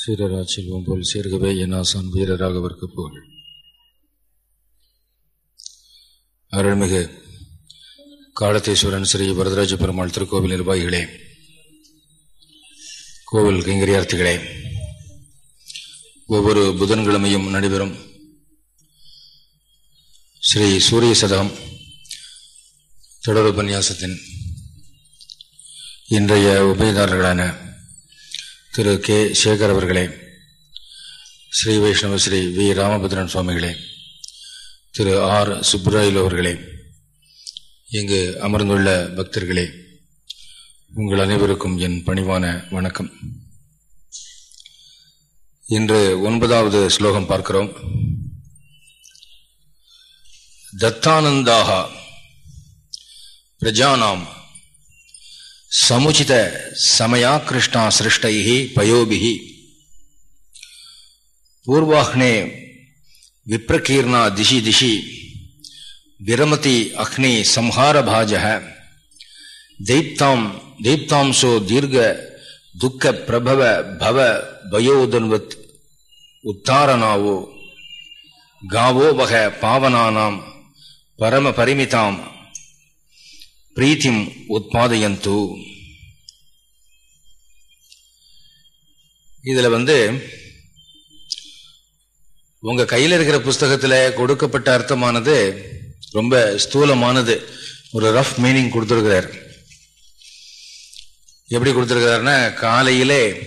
சீரரா செல்வம் போல் சேர்கவே என் ஆசான் வீரராகவர்க்கு புகழ் அருள்மிகு காலத்தீஸ்வரன் ஸ்ரீ வரதராஜ பெருமாள் திருக்கோவில் நிர்வாகிகளே கோவில் கைங்கரியார்த்திகளே ஒவ்வொரு புதன்கிழமையும் நடைபெறும் ஸ்ரீ சூரிய சதகம் தொடர் உபன்யாசத்தின் இன்றைய உபயதாரர்களான திரு கே. சேகர் அவர்களே ஸ்ரீ வைஷ்ணவ ஸ்ரீ வி. ராமபத்ரன் சுவாமிகளே திரு ஆர். சுப்ராயில் அவர்களே இங்கு அமர்ந்துள்ள பக்தர்களே உங்கள் அனைவருக்கும் என் பணிவான வணக்கம். இன்று ஒன்பதாவது ஸ்லோகம் பார்க்கிறோம். தத்தானந்தாக பிரஜானாம் சமுச்சித சமயா கிருஷ்ணா சிருஷ்டைகி பயோபிகி பூர்வாஹ்னே விப்ரகீர்ணா திசி திசி விரமதி அக்னி சம்ஹாரபாஜ தெய்ப்தாம் தெய்ப்தாம்சோ தீர்க துக்க பிரபவ பவ பயோதன்வத் உத்தாரணாவோ. காவோ வக பாவனானாம் பரம பரிமிதாம் பிரீத்திம் உத்பாதயந்து. இதுல வந்து உங்க கையில் இருக்கிற புஸ்தகத்துல கொடுக்கப்பட்ட அர்த்தமானது ரொம்ப ஸ்தூலமானது. ஒரு ரஃப் மீனிங் கொடுத்துருக்கிறார். எப்படி கொடுத்துருக்கிறாருன்னா காலையிலே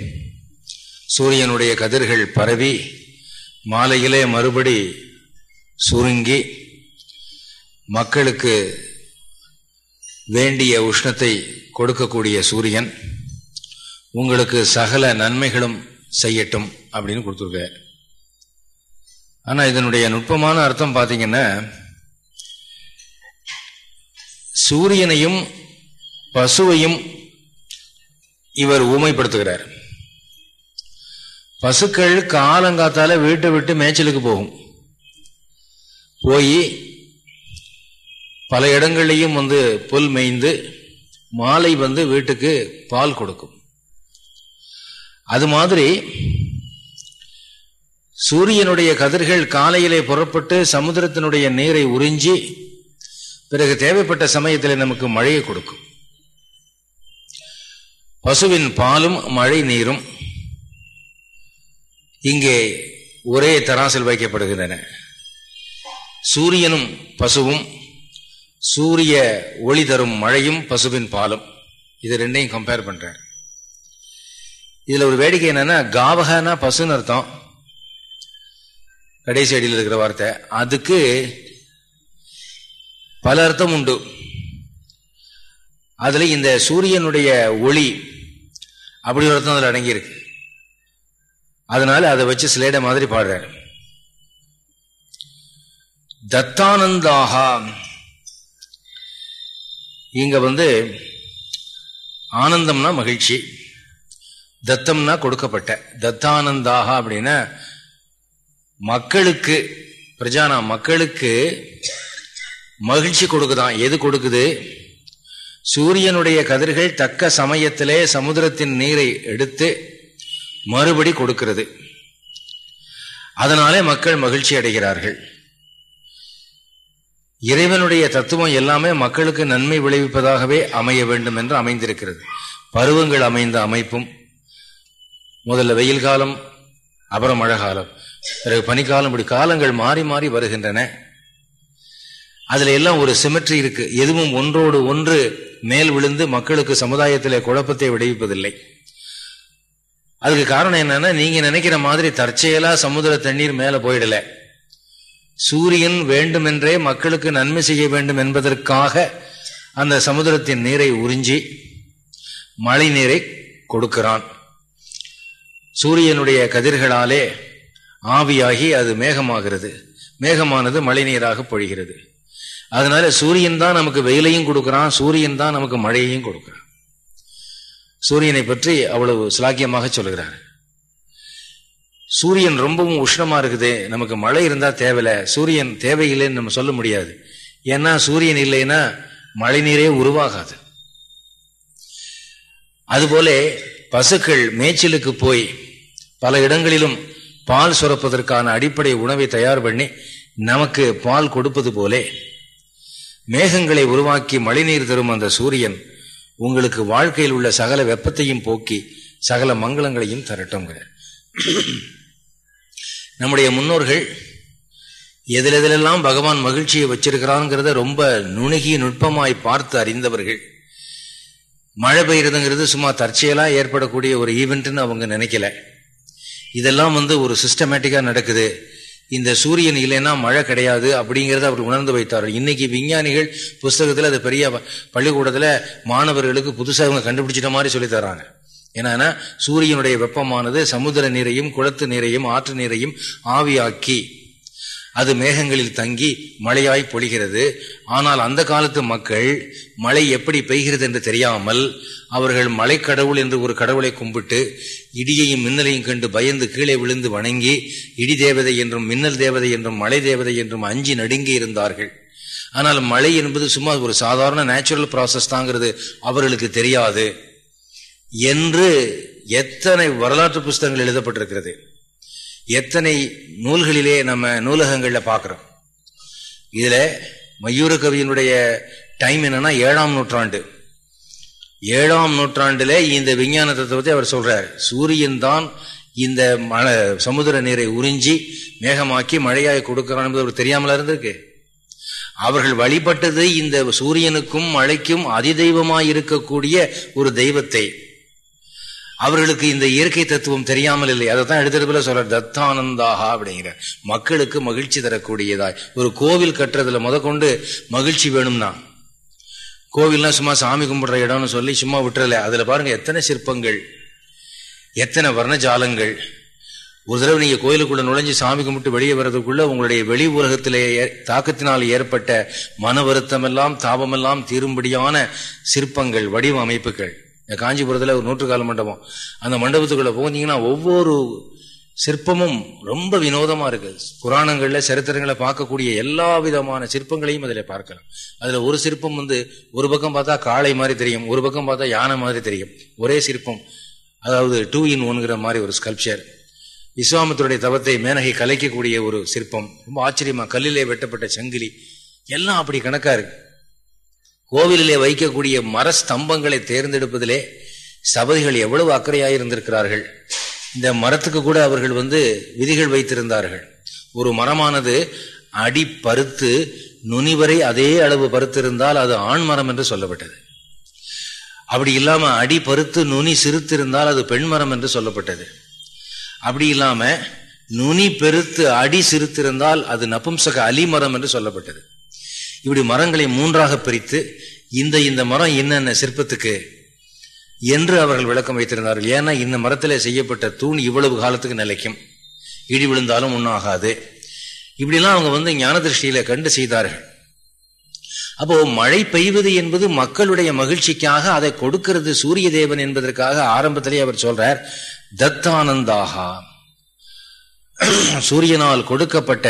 சூரியனுடைய கதிர்கள் பரவி மாலையிலே மறுபடி சுருங்கி மக்களுக்கு வேண்டிய உஷ்ணத்தை கொடுக்கக்கூடிய சூரியன் உங்களுக்கு சகல நன்மைகளும் செய்யட்டும் அப்படின்னு கொடுத்துருக்கார். ஆனா இதனுடைய நுட்பமான அர்த்தம் பார்த்தீங்கன்னா சூரியனையும் பசுவையும் இவர் ஊமைப்படுத்துகிறார். பசுக்கள் காலங்காத்தால வீட்டை விட்டு மேய்ச்சலுக்கு போகும். போய் பல இடங்கள்லையும் வந்து புல் மேய்ந்து மாலை வந்து வீட்டுக்கு பால் கொடுக்கும். அது மாதிரி சூரியனுடைய கதிர்கள் காலையிலே புறப்பட்டு சமுதிரத்தினுடைய நீரை உறிஞ்சி பிறகு தேவைப்பட்ட சமயத்தில் நமக்கு மழையை கொடுக்கும். பசுவின் பாலும் மழை நீரும் இங்கே ஒரே தராசில் வைக்கப்படுகின்றன. சூரியனும் பசுவும் சூரிய ஒளி தரும் மழையும் பசுவின் பாலும். இது ரெண்டையும் கம்பேர் பண்றார் இதுல ஒரு வேடிக்கை என்னன்னா காவகனா பசுன்னு அர்த்தம். கடைசி அடியில் இருக்கிற வார்த்தை. அதுக்கு பல அர்த்தம் உண்டு. அதுல இந்த சூரியனுடைய ஒளி அப்படி ஒரு அர்த்தம் அதில் அடங்கியிருக்கு. அதனால அதை வச்சு சிலேட மாதிரி பாடுறாரு. தத்தானந்தாகா இங்க வந்து ஆனந்தம்னா மகிழ்ச்சி தத்தம்னா கொடுக்கப்பட்ட தத்தானந்தாக அப்படின்னா மக்களுக்கு பிரஜானா மக்களுக்கு மகிழ்ச்சி கொடுக்குதான். எது கொடுக்குது? சூரியனுடைய கதிர்கள் தக்க சமயத்திலே சமுதிரத்தின் நீரை எடுத்து மறுபடி கொடுக்கிறது. அதனாலே மக்கள் மகிழ்ச்சி அடைகிறார்கள். இறைவனுடைய தத்துவம் எல்லாமே மக்களுக்கு நன்மை விளைவிப்பதாகவே அமைய வேண்டும் என்று அமைந்திருக்கிறது. பருவங்கள் அமைந்த அமைப்பும் முதல்ல வெயில் காலம் அப்புறம் மழை காலம். பிறகு பனிக்காலம் இப்படி காலங்கள் மாறி மாறி வருகின்றன. அதுல எல்லாம் ஒரு சிமெட்ரி இருக்கு. எதுவும் ஒன்றோடு ஒன்று மேல் விழுந்து மக்களுக்கு சமுதாயத்திலே குழப்பத்தை விளைவிப்பதில்லை. அதுக்கு காரணம் என்னன்னா நீங்க நினைக்கிற மாதிரி தற்செயலா சமுதிர தண்ணீர் மேல போயிடல. சூரியன் வேண்டுமென்றே மக்களுக்கு நன்மை செய்ய வேண்டும் என்பதற்காக அந்த சமுதிரத்தின் நீரை உறிஞ்சி மழை நீரை கொடுக்கிறான். சூரியனுடைய கதிர்களாலே ஆவியாகி அது மேகமாகிறது. மேகமானது மழை நீராக பொழிகிறது. அதனால சூரியன் தான் நமக்கு வெயிலையும் கொடுக்கிறான் சூரியன் தான் நமக்கு மழையையும் கொடுக்கிறான். சூரியனை பற்றி அவ்வளவு சிலாக்கியமாக சொல்லுகிறார் சூரியன் ரொம்பவும் உஷ்ணமா இருக்குது. நமக்கு மழை இருந்தா தேவையில்ல. சூரியன் தேவையில்லைன்னு நம்ம சொல்ல முடியாது. ஏன்னா சூரியன் இல்லைன்னா மழை நீரே உருவாகாது. அதுபோல பசுக்கள் மேய்ச்சலுக்கு போய் பல இடங்களிலும் பால் சுரப்பதற்கான அடிப்படை உணவை தயார் பண்ணி நமக்கு பால் கொடுப்பது போலே மேகங்களை உருவாக்கி மழைநீர் தரும் அந்த சூரியன் உங்களுக்கு வாழ்க்கையில் உள்ள சகல வெப்பத்தையும் போக்கி சகல மங்களங்களையும் தரட்டுங்க நம்முடைய முன்னோர்கள் எதில் எதிலெல்லாம் பகவான் மகிழ்ச்சியை வச்சிருக்கிறாங்கிறத ரொம்ப நுணுகி நுட்பமாய் பார்த்து அறிந்தவர்கள். மழை பெய்யுறதுங்கிறது சும்மா தற்செயலாக ஏற்படக்கூடிய ஒரு ஈவெண்ட்னு அவங்க நினைக்கல. இதெல்லாம் வந்து ஒரு சிஸ்டமேட்டிக்காக நடக்குது. இந்த சூரியன் இல்லைன்னா மழை கிடையாது அப்படிங்கிறத அவர் உணர்ந்து வைத்தார்கள் இன்னைக்கு விஞ்ஞானிகள் புஸ்தகத்தில் அது பெரிய பள்ளிக்கூடத்தில் மாணவர்களுக்கு புதுசாக அவங்க கண்டுபிடிச்சிட்ட மாதிரி சொல்லி என்னன்னா ஏன்னா சூரியனுடைய வெப்பமானது சமுதிர நீரையும் குளத்து நீரையும் ஆற்று நீரையும் ஆவியாக்கி அது மேகங்களில் தங்கி மழையாய் பொழிகிறது. ஆனால் அந்த காலத்து மக்கள் மழை எப்படி பெய்கிறது என்று தெரியாமல் அவர்கள் மலை கடவுள் என்று ஒரு கடவுளை கும்பிட்டு இடியையும் மின்னலையும் கண்டு பயந்து கீழே விழுந்து வணங்கி இடி தேவதை என்றும் மின்னல் தேவதை என்றும் மலை தேவதை என்றும் அஞ்சி நடுங்கி இருந்தார்கள். ஆனால் மழை என்பது சும்மா ஒரு சாதாரண நேச்சுரல் ப்ராசஸ் தாங்கிறது. அவர்களுக்கு தெரியாது. என்று எத்தனை வரலாற்று புஸ்தகங்கள் எழுதப்பட்டிருக்கிறது. எத்தனை நூல்களிலே நம்ம நூலகங்களில் பார்க்குறோம். இதில் மயூர கவியினுடைய டைம் என்னன்னா ஏழாம் நூற்றாண்டு. ஏழாம் நூற்றாண்டில் இந்த விஞ்ஞான தத்துவத்தை அவர் சொல்றார். சூரியன் தான் இந்த மழை சமுதிர நீரை உறிஞ்சி மேகமாக்கி மழையாய் கொடுக்கிறான் என்பது அவர் தெரியாமல இருந்திருக்கு? அவர்கள் வழிபட்டது இந்த சூரியனுக்கும் மழைக்கும் அதிதெய்வமாய் இருக்கக்கூடிய ஒரு தெய்வத்தை. அவர்களுக்கு இந்த இயற்கை தத்துவம் தெரியாமல் இல்லை. அதை தான் எடுத்துட்டு சொல்ற தத்தானந்தாகா அப்படிங்கிற மக்களுக்கு மகிழ்ச்சி தரக்கூடியதாய். ஒரு கோவில் கட்டுறதுல முத கொண்டு மகிழ்ச்சி வேணும்னா கோவில்னா சும்மா சாமி கும்பிடுற இடம்னு சொல்லி சும்மா விட்டுறல. அதுல பாருங்க எத்தனை சிற்பங்கள் எத்தனை வர்ணஜாலங்கள். ஒரு தடவை நீங்க கோயிலுக்குள்ள நுழைஞ்சு சாமி கும்பிட்டு வெளியே வர்றதுக்குள்ள உங்களுடைய வெளி உலகத்திலே தாக்கத்தினால் ஏற்பட்ட மன வருத்தம் எல்லாம் தாபமெல்லாம் தீரும்படியான சிற்பங்கள் வடிவ அமைப்புகள் காஞ்சிபுரத்தில் ஒரு நூற்றுக்கால மண்டபம். அந்த மண்டபத்துக்குள்ளே போனீங்கன்னா ஒவ்வொரு சிற்பமும் ரொம்ப வினோதமாக இருக்குது புராணங்களில் சரித்திரங்களை பார்க்கக்கூடிய எல்லா விதமான சிற்பங்களையும் அதில் பார்க்கலாம். அதில் ஒரு சிற்பம் வந்து ஒரு பக்கம் பார்த்தா காளை மாதிரி தெரியும் ஒரு பக்கம் பார்த்தா யானை மாதிரி தெரியும். ஒரே சிற்பம். அதாவது டூ இன் ஒன்கிற மாதிரி ஒரு ஸ்கல்ப்சர் விஸ்வாமத்துடைய தவத்தை மேனகை கலைக்கக்கூடிய ஒரு சிற்பம். ரொம்ப ஆச்சரியமாக கல்லிலே வெட்டப்பட்ட சங்கிலி. எல்லாம் அப்படி கணக்காக இருக்குது கோவிலிலே வைக்கக்கூடிய மர ஸ்தம்பங்களை தேர்ந்தெடுப்பதிலே சபதிகள் எவ்வளவு அக்கறையாயிருந்திருக்கிறார்கள். இந்த மரத்துக்கு கூட அவர்கள் வந்து விதிகள் வைத்திருந்தார்கள். ஒரு மரமானது அடி பருத்து நுனி வரை அதே அளவு பருத்திருந்தால் அது ஆண் மரம் என்று சொல்லப்பட்டது. அப்படி இல்லாம அடி பருத்து நுனி சிறுத்திருந்தால் அது பெண் மரம் என்று சொல்லப்பட்டது. அப்படி இல்லாம நுனி பெருத்து அடி சிறுத்திருந்தால் அது நபும்சக அலி மரம் என்று சொல்லப்பட்டது. இப்படி மரங்களை மூன்றாக பிரித்து இந்த இந்த மரம் என்னென்ன சிற்பத்துக்கு என்று அவர்கள் விளக்கம் வைத்திருந்தார்கள். ஏன்னா இந்த மரத்தில் செய்யப்பட்ட தூண் இவ்வளவு காலத்துக்கு நிலைக்கும். இடி விழுந்தாலும் ஒன்றாகாது. இப்படிலாம் அவங்க வந்து ஞான திருஷ்டியில கண்டு செய்தார்கள். அப்போ மழை பெய்வது என்பது மக்களுடைய மகிழ்ச்சிக்காக அதை கொடுக்கிறது சூரிய தேவன் என்பதற்காக ஆரம்பத்திலே அவர் சொல்றார் தத்தானந்தாகா. சூரியனால் கொடுக்கப்பட்ட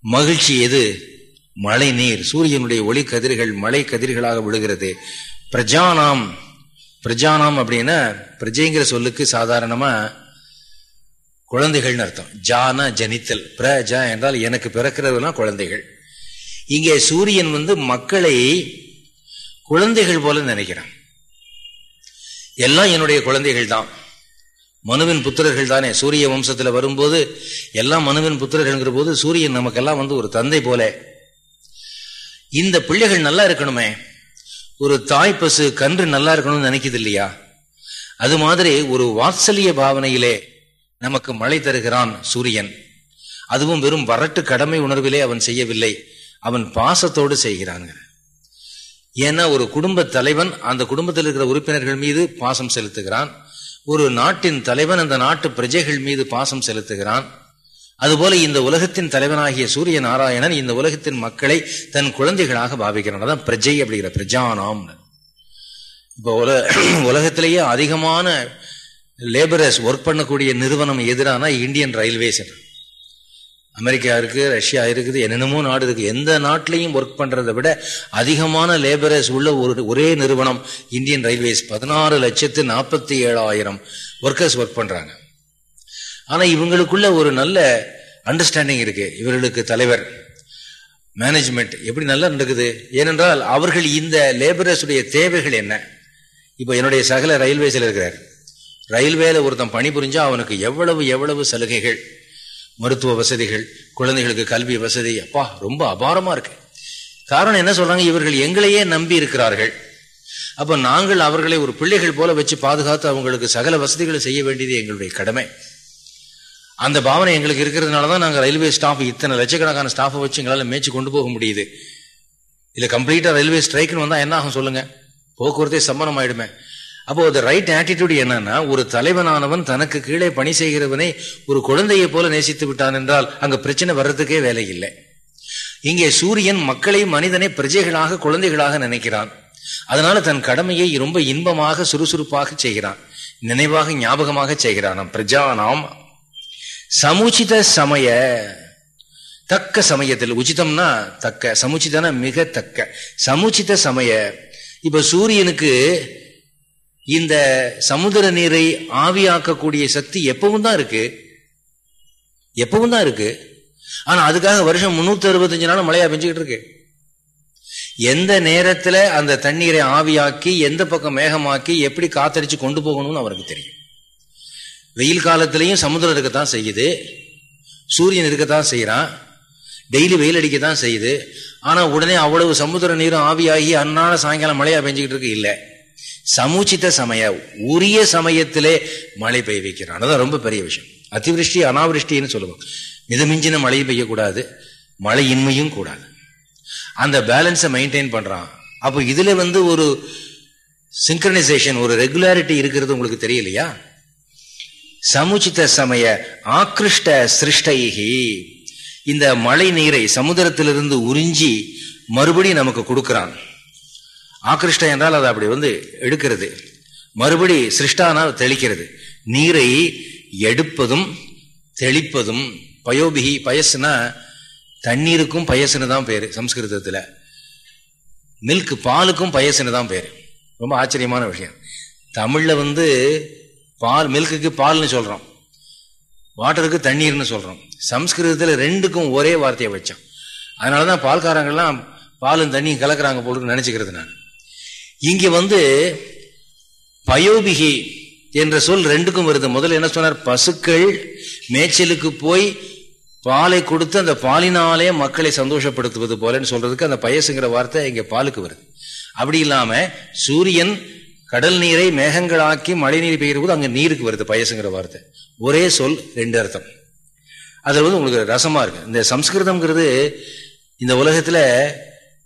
மகிழ்ச்சி எது? மழை நீர் சூரியனுடைய ஒளி கதிர்கள் மழை கதிர்களாக விழுகிறது. பிரஜானாம் பிரஜானாம் அப்படின்னா பிரஜைங்கிற சொல்லுக்கு சாதாரணமா குழந்தைகள்னு அர்த்தம். ஜான ஜனித்தல். பிரஜா என்றால் எனக்கு பிறக்கிறதுலாம் குழந்தைகள். இங்கே சூரியன் வந்து மக்களை குழந்தைகள் போல நினைக்கிறான். எல்லாம் என்னுடைய குழந்தைகள் தான். மனுவின் புத்திரர்கள் தானே. சூரிய வம்சத்துல வரும்போது எல்லாம் மனுவின் புத்திரர்கள்ங்கிற போது சூரியன் நமக்கெல்லாம் வந்து ஒரு தந்தை போல இந்த பிள்ளைகள் நல்லா இருக்கணுமே. ஒரு தாய் பசு கன்று நல்லா இருக்கணும்னு நினைக்குது இல்லையா? அது மாதிரி ஒரு வாத்சல்ய பாவனையிலே நமக்கு மழை தருகிறான் சூரியன். அதுவும் வெறும் வரட்டு கடமை உணர்விலே அவன் செய்யவில்லை. அவன் பாசத்தோடு செய்கிறாங்க. ஏன்னா ஒரு குடும்ப தலைவன் அந்த குடும்பத்தில் இருக்கிற உறுப்பினர்கள் மீது பாசம் செலுத்துகிறான். ஒரு நாட்டின் தலைவன் அந்த நாட்டு பிரஜைகள் மீது பாசம் செலுத்துகிறான். அதுபோல இந்த உலகத்தின் தலைவனாகிய சூரிய நாராயணன் இந்த உலகத்தின் மக்களை தன் குழந்தைகளாக பாவிக்கிறான். அதான் பிரஜை அப்படிங்கிற பிரஜானாம். இப்போ உல உலகத்திலேயே அதிகமான லேபரர்ஸ் ஒர்க் பண்ணக்கூடிய நிறுவனம் எதிரான இந்தியன் ரயில்வேஸ் அமெரிக்கா இருக்கு ரஷ்யா இருக்குது என்னென்னமோ நாடு இருக்கு. எந்த நாட்டிலையும் ஒர்க் பண்றதை விட அதிகமான லேபரர்ஸ் உள்ள ஒரு ஒரே நிறுவனம் இந்தியன் ரயில்வேஸ் பதினாறு லட்சத்து நாற்பத்தி ஏழாயிரம் ஒர்க்கர்ஸ் ஒர்க் பண்றாங்க. ஆனா இவங்களுக்குள்ள ஒரு நல்ல அண்டர்ஸ்டாண்டிங் இருக்கு. இவர்களுக்கு தலைவர் மேனேஜ்மெண்ட் எப்படி நல்லா நடக்குது? ஏனென்றால் அவர்கள் இந்த லேபரர்ஸுடைய தேவைகள் என்ன? இப்போ என்னுடைய சகல ரயில்வேஸில் இருக்கிறார். ரயில்வேல ஒருத்தன் பணிபுரிஞ்சா அவனுக்கு எவ்வளவு எவ்வளவு சலுகைகள்? மருத்துவ வசதிகள் குழந்தைகளுக்கு கல்வி வசதி அப்பா ரொம்ப அபாரமா இருக்கு. காரணம் என்ன சொல்றாங்க? இவர்கள் எங்களையே நம்பி இருக்கிறார்கள். அப்போ நாங்கள் அவர்களை ஒரு பிள்ளைகள் போல வச்சு பாதுகாத்து அவங்களுக்கு சகல வசதிகளை செய்ய வேண்டியது எங்களுடைய கடமை. அந்த பாவனை எங்களுக்கு இருக்கிறதுனால தான் நாங்கள் ரயில்வே ஸ்டாஃப் இத்தனை லட்சக்கணக்கான ஸ்டாஃபை வச்சு எங்களால் மேய்ச்சி கொண்டு போக முடியுது. இல்லை கம்ப்ளீட்டாக ரயில்வே ஸ்ட்ரைக்குன்னு வந்தால் என்ன ஆகும் சொல்லுங்க? போக்குவரத்தே சம்மனம் ஆயிடுமே அப்போ அது ரைட் ஆட்டிடியூட் என்னன்னா ஒரு தலைவனானவன் தனக்கு கீழே பணி செய்கிறவனை ஒரு குழந்தையை போல நேசித்து விட்டான் என்றால் அங்க பிரச்சனை வர்றதுக்கே வேலை இல்லை. இங்கே சூரியன் மக்களை மனிதனை பிரஜைகளாக குழந்தைகளாக நினைக்கிறான். அதனால தன் கடமையை ரொம்ப இன்பமாக சுறுசுறுப்பாக செய்கிறான். நினைவாக ஞாபகமாக செய்கிறான். பிரஜானாம் சமுச்சித சமய தக்க சமயத்தில் உச்சிதம்னா தக்க சமுச்சிதனா மிக தக்க. சமுச்சித சமய இப்ப சூரியனுக்கு இந்த சமுதிர நீரை ஆவியாக்கக்கூடிய சக்தி எப்பவும் தான் இருக்கு. எப்பவும் தான் இருக்கு. ஆனா அதுக்காக வருஷம் முன்னூத்தி அறுபத்தஞ்சு நாள் மழையா பெஞ்சுக்கிட்டு இருக்கு. எந்த நேரத்துல அந்த தண்ணீரை ஆவியாக்கி எந்த பக்கம் மேகமாக்கி எப்படி காத்தடிச்சு கொண்டு போகணும்னு அவருக்கு தெரியும். வெயில் காலத்திலையும் சமுதிரம் இருக்கத்தான் செய்யுது. சூரியன் இருக்கத்தான் செய்யறான் டெய்லி வெயில் அடிக்கத்தான் செய்யுது. ஆனா உடனே அவ்வளவு சமுதிர நீரும் ஆவியாகி அன்னால சாயங்காலம் மழையா பெஞ்சுக்கிட்டு இருக்கு? இல்லை. சமுச்சித சமய உரிய சமயத்திலே மழை பெய்ய வைக்கிறான். அதுதான் ரொம்ப பெரிய விஷயம். அதிவிருஷ்டி அனாவிருஷ்டின்னு சொல்லுவோம். மிதமிஞ்சின மழையும் பெய்யக்கூடாது. மழையின்மையும் கூடாது. அந்த பேலன்ஸை மெயின்டைன் பண்றான். அப்போ இதுல வந்து ஒரு சிங்க்ரனைசேஷன் ஒரு ரெகுலாரிட்டி இருக்கிறது உங்களுக்கு தெரியலையா? சமுச்சித சமய ஆக்ருஷ்ட சிருஷ்டைகி இந்த மழை நீரை சமுதிரத்திலிருந்து உறிஞ்சி மறுபடியும் நமக்கு கொடுக்கிறான். ஆக்ருஷ்ட என்றால் அதை அப்படி வந்து எடுக்கிறது. மறுபடி சிருஷ்டானால் தெளிக்கிறது. நீரை எடுப்பதும் தெளிப்பதும் பயோபிகி பயசுனா தண்ணீருக்கும் பயசுன்னு தான் பேர் சம்ஸ்கிருதத்தில். மில்க் பாலுக்கும் பயசுன்னு தான் பேர். ரொம்ப ஆச்சரியமான விஷயம். தமிழில் வந்து பால் மில்க்குக்கு பால்னு சொல்றோம். வாட்டருக்கு தண்ணீர்னு சொல்றோம். சம்ஸ்கிருதத்துல ரெண்டுக்கும் ஒரே வார்த்தையை வச்சோம். அதனாலதான் பால்காரங்கள்லாம் பாலும் தண்ணியும் கலக்குறாங்க போட்டு நினைச்சுக்கிறது நான். இங்க வந்து பயோபிகி என்ற சொல் ரெண்டுக்கும் வருது. முதல்ல என்ன சொன்னார்? பசுக்கள் மேய்ச்சலுக்கு போய் பாலை கொடுத்து அந்த பாலினாலே மக்களை சந்தோஷப்படுத்துவது போலன்னு சொல்றதுக்கு அந்த பயசுங்கிற வார்த்தை இங்க பாலுக்கு வருது. அப்படி இல்லாம சூரியன் கடல் நீரை மேகங்களாக்கி மழை நீர் பெய்கிற போது அங்க நீருக்கு வருது பயசுங்கிற வார்த்தை. ஒரே சொல் ரெண்டு அர்த்தம். அதுல வந்து உங்களுக்கு ரசமா இருக்கு. இந்த சம்ஸ்கிருதம்ங்கிறது இந்த உலகத்துல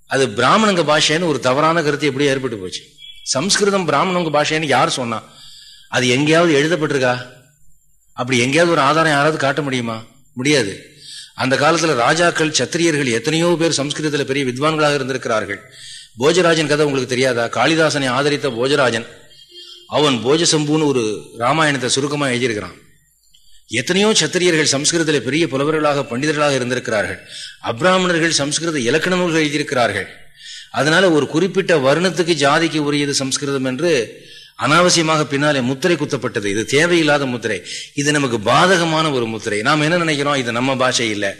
அது பிராமணங்க பாஷைன்னு ஒரு தவறான கருத்து எப்படி ஏற்பட்டு போச்சு. சம்ஸ்கிருதம் பிராமணங்க பாஷைன்னு யார் சொன்னா? அது எங்கேயாவது எழுதப்பட்டிருக்கா? அப்படி எங்கேயாவது ஒரு ஆதாரம் யாராவது காட்ட முடியுமா? முடியாது. அந்த காலத்துல ராஜாக்கள் சத்திரியர்கள் எத்தனையோ பேர் சம்ஸ்கிருதத்துல பெரிய வித்வான்களாக இருந்திருக்கிறார்கள். போஜராஜன் கதை உங்களுக்கு தெரியாதா? காளிதாசனை ஆதரித்த போஜராஜன் அவன் போஜசம்புன்னு ஒரு ராமாயணத்தை சுருக்கமா எழுதியிருக்கிறான். எத்தனையோ சத்திரியர்கள் சம்ஸ்கிருதத்தில் பெரிய புலவர்களாக பண்டிதர்களாக இருந்திருக்கிறார்கள். அப்ராமணர்கள் சம்ஸ்கிருத இலக்கண நூல்கள் எழுதியிருக்கிறார்கள். அதனால ஒரு குறிப்பிட்ட வருணத்துக்கு ஜாதிக்கு உரியது சம்ஸ்கிருதம் என்று அனாவசியமாக பின்னாலே முத்திரை குத்தப்பட்டது. இது தேவையில்லாத முத்திரை. இது நமக்கு பாதகமான ஒரு முத்திரை. நாம் என்ன நினைக்கிறோம்? இது நம்ம பாஷை இல்லை.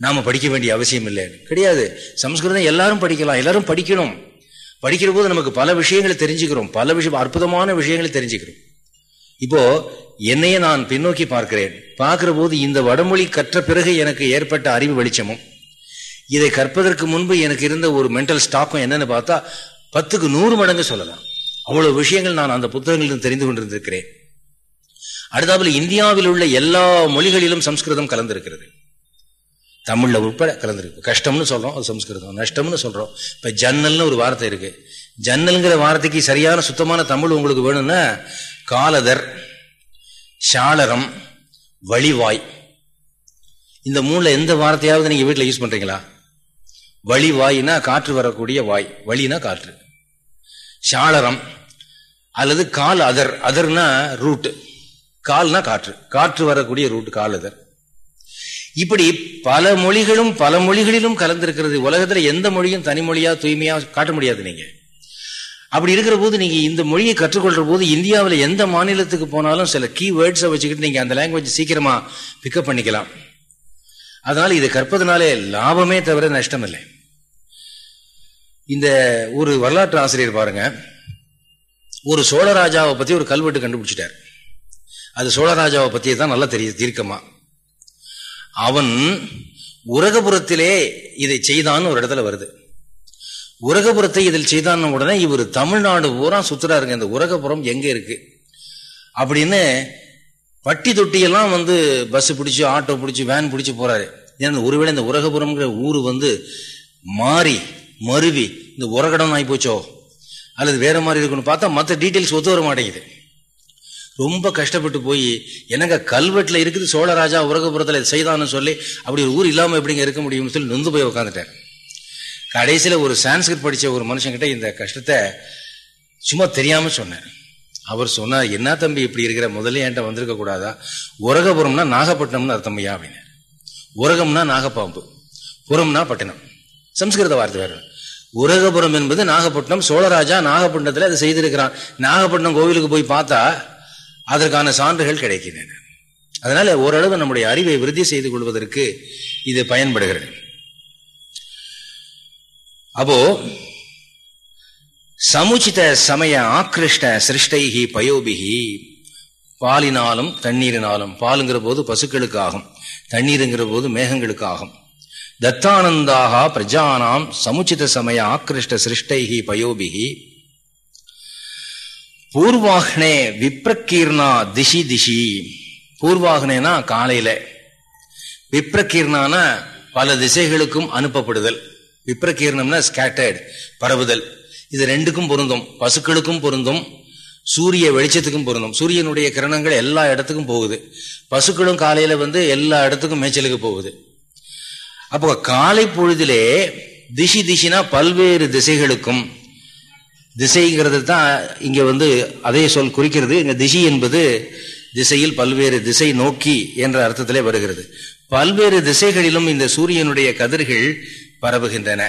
நாம படிக்க வேண்டிய அவசியம் இல்லை. கிடையாது. சம்ஸ்கிருதம் எல்லாரும் படிக்கலாம். எல்லாரும் படிக்கணும். படிக்கிற போது நமக்கு பல விஷயங்களை தெரிஞ்சுக்கிறோம். பல விஷயம் அற்புதமான விஷயங்களை தெரிஞ்சுக்கிறோம். இப்போ என்னையே நான் பின்னோக்கி பார்க்கிறேன். பார்க்கிற போது இந்த வடமொழி கற்ற பிறகு எனக்கு ஏற்பட்ட அறிவு வெளிச்சமும் இதை கற்பதற்கு முன்பு எனக்கு இருந்த ஒரு மென்டல் ஸ்டாக்கும் என்னன்னு பார்த்தா பத்துக்கு நூறு மடங்கு சொல்லலாம். அவ்வளவு விஷயங்கள் நான் அந்த புத்தகங்களிலும் தெரிந்து கொண்டிருந்திருக்கிறேன். அடுத்தாப்புல இந்தியாவில் உள்ள எல்லா மொழிகளிலும் சம்ஸ்கிருதம் கலந்திருக்கிறது. தமிழில் உட்பட கலந்துருக்கு. கஷ்டம்னு சொல்கிறோம் அது சம்ஸ்கிருதம். நஷ்டம்னு சொல்கிறோம் இப்போ ஜன்னல்னு ஒரு வார்த்தை இருக்குது ஜன்னல்ங்கிற வார்த்தைக்கு சரியான சுத்தமான தமிழ் உங்களுக்கு வேணும்னா காலதர் சாளரம் வழிவாய். இந்த மூணில் எந்த வார்த்தையாவது நீங்கள் வீட்டில் யூஸ் பண்ணுறீங்களா வழி வாயினா காற்று வரக்கூடிய வாய். வழினா காற்று. சாளரம் அல்லது கால் அதர். அதர்னா ரூட்டு. கால்னா காற்று. காற்று வரக்கூடிய ரூட் கால் அதர் இப்படி பல மொழிகளும் பல மொழிகளிலும் கலந்திருக்கிறது. உலகத்துல எந்த மொழியும் தனி மொழியா தூய்மையா காட்ட முடியாது நீங்க. அப்படி இருக்கிற போது நீங்க இந்த மொழியை கற்றுக்கொள்ற போது இந்தியாவில் எந்த மாநிலத்துக்கு போனாலும் சில கீ வேர்ட்ஸை வச்சுக்கிட்டு நீங்க அந்த லாங்குவேஜ் சீக்கிரமா பிக்கப் பண்ணிக்கலாம். அதனால இதை கற்பதனாலே லாபமே தவிர நஷ்டம் இல்லை. இந்த ஒரு வரலாற்று ஆசிரியர் பாருங்க. ஒரு சோழராஜாவை பத்தி ஒரு கல்வெட்டு கண்டுபிடிச்சிட்டார். அது சோழராஜாவை பத்தி தான் நல்லா தெரியுது தீர்க்கமா. அவன் உரகபுரத்திலே இதை செய்தான்னு ஒரு இடத்துல வருது. உரகபுரத்தை இதில் செய்தான்னு உடனே இவர் தமிழ்நாடு பூரா சுத்துறாருங்க இந்த உரகபுரம் எங்க இருக்கு? அப்படின்னு பட்டி தொட்டியெல்லாம் வந்து பஸ் பிடிச்சி ஆட்டோ பிடிச்சி வேன் பிடிச்சி போறாரு. ஏன்னா ஒருவேளை இந்த உரகபுரம்ங்கிற ஊர் வந்து மாறி மருவி இந்த உரகடம் ஆகி போச்சோ? அல்லது வேற மாதிரி இருக்குன்னு பார்த்தா மற்ற டீட்டெயில்ஸ் ஒத்து வர மாட்டேங்குது. ரொம்ப கஷ்டப்பட்டு போய் எனக்கு கல்வெட்டில் இருக்குது சோழராஜா உரகபுரத்தில் செய்தான்னு சொல்லி அப்படி ஒரு ஊர் இல்லாமல் எப்படிங்க இருக்க முடியும்னு சொல்லி நொந்து போய் உட்காந்துட்டேன் கடைசியில் ஒரு சான்ஸ்கிரிட் படித்த ஒரு மனுஷங்கிட்ட இந்த கஷ்டத்தை சும்மா தெரியாமல் சொன்னேன். அவர் சொன்னார் என்ன தம்பி இப்படி இருக்கிற? முதல்ல என்கிட்ட வந்திருக்க கூடாதா? உரகபுரம்னா நாகப்பட்டினம்னு அர்த்தமையா அப்படின்னு உரகம்னா நாகப்பாம்பு புறம்னா பட்டினம். சம்ஸ்கிருத வார்த்தை வேறு. உரகபுரம் என்பது நாகப்பட்டினம் சோழராஜா நாகப்பட்டினத்தில் அதை செய்திருக்கிறான். நாகப்பட்டினம் கோவிலுக்கு போய் பார்த்தா அதற்கான சான்றுகள் கிடைக்கின்றன. அதனால ஓரளவு நம்முடைய அறிவை விருத்தி செய்து கொள்வதற்கு இது பயன்படுகிறது. அப்போ சமுச்சித சமய ஆக்கிருஷ்ட சிருஷ்டைகி பயோபிகி பாலினாலும் தண்ணீரினாலும் பாலுங்கிற போது பசுக்களுக்கு ஆகும் தண்ணீருங்கிற போது மேகங்களுக்கு ஆகும் தத்தானந்தாக பிரஜானாம் சமுச்சித சமய ஆக்கிருஷ்ட சிருஷ்டைகி பயோபிகி பூர்வாகனே விப்ரகீர்ணா திசி திசி பூர்வாகனேனா காலையில. விப்ரகீர்ணான பல திசைகளுக்கும் அனுப்பப்படுதல். விப்ரகீர்ணம்னா ஸ்கேட்டர்ட் பரவுதல். இது ரெண்டுக்கும் பொருந்தும். பசுக்களுக்கும் பொருந்தும். சூரிய வெளிச்சத்துக்கும் பொருந்தும். சூரியனுடைய கிரணங்கள் எல்லா இடத்துக்கும் போகுது. பசுக்களும் காலையில வந்து எல்லா இடத்துக்கும் மேய்ச்சலுக்கு போகுது. அப்போ காலை பொழுதிலே திசி திசினா பல்வேறு திசைகளுக்கும் திசைங்கிறது தான் இங்கே வந்து அதே சொல் குறிக்கிறது. இங்கே திசி என்பது திசையில் பல்வேறு திசை நோக்கி என்ற அர்த்தத்திலே வருகிறது. பல்வேறு திசைகளிலும் இந்த சூரியனுடைய கதிர்கள் பரவுகின்றன.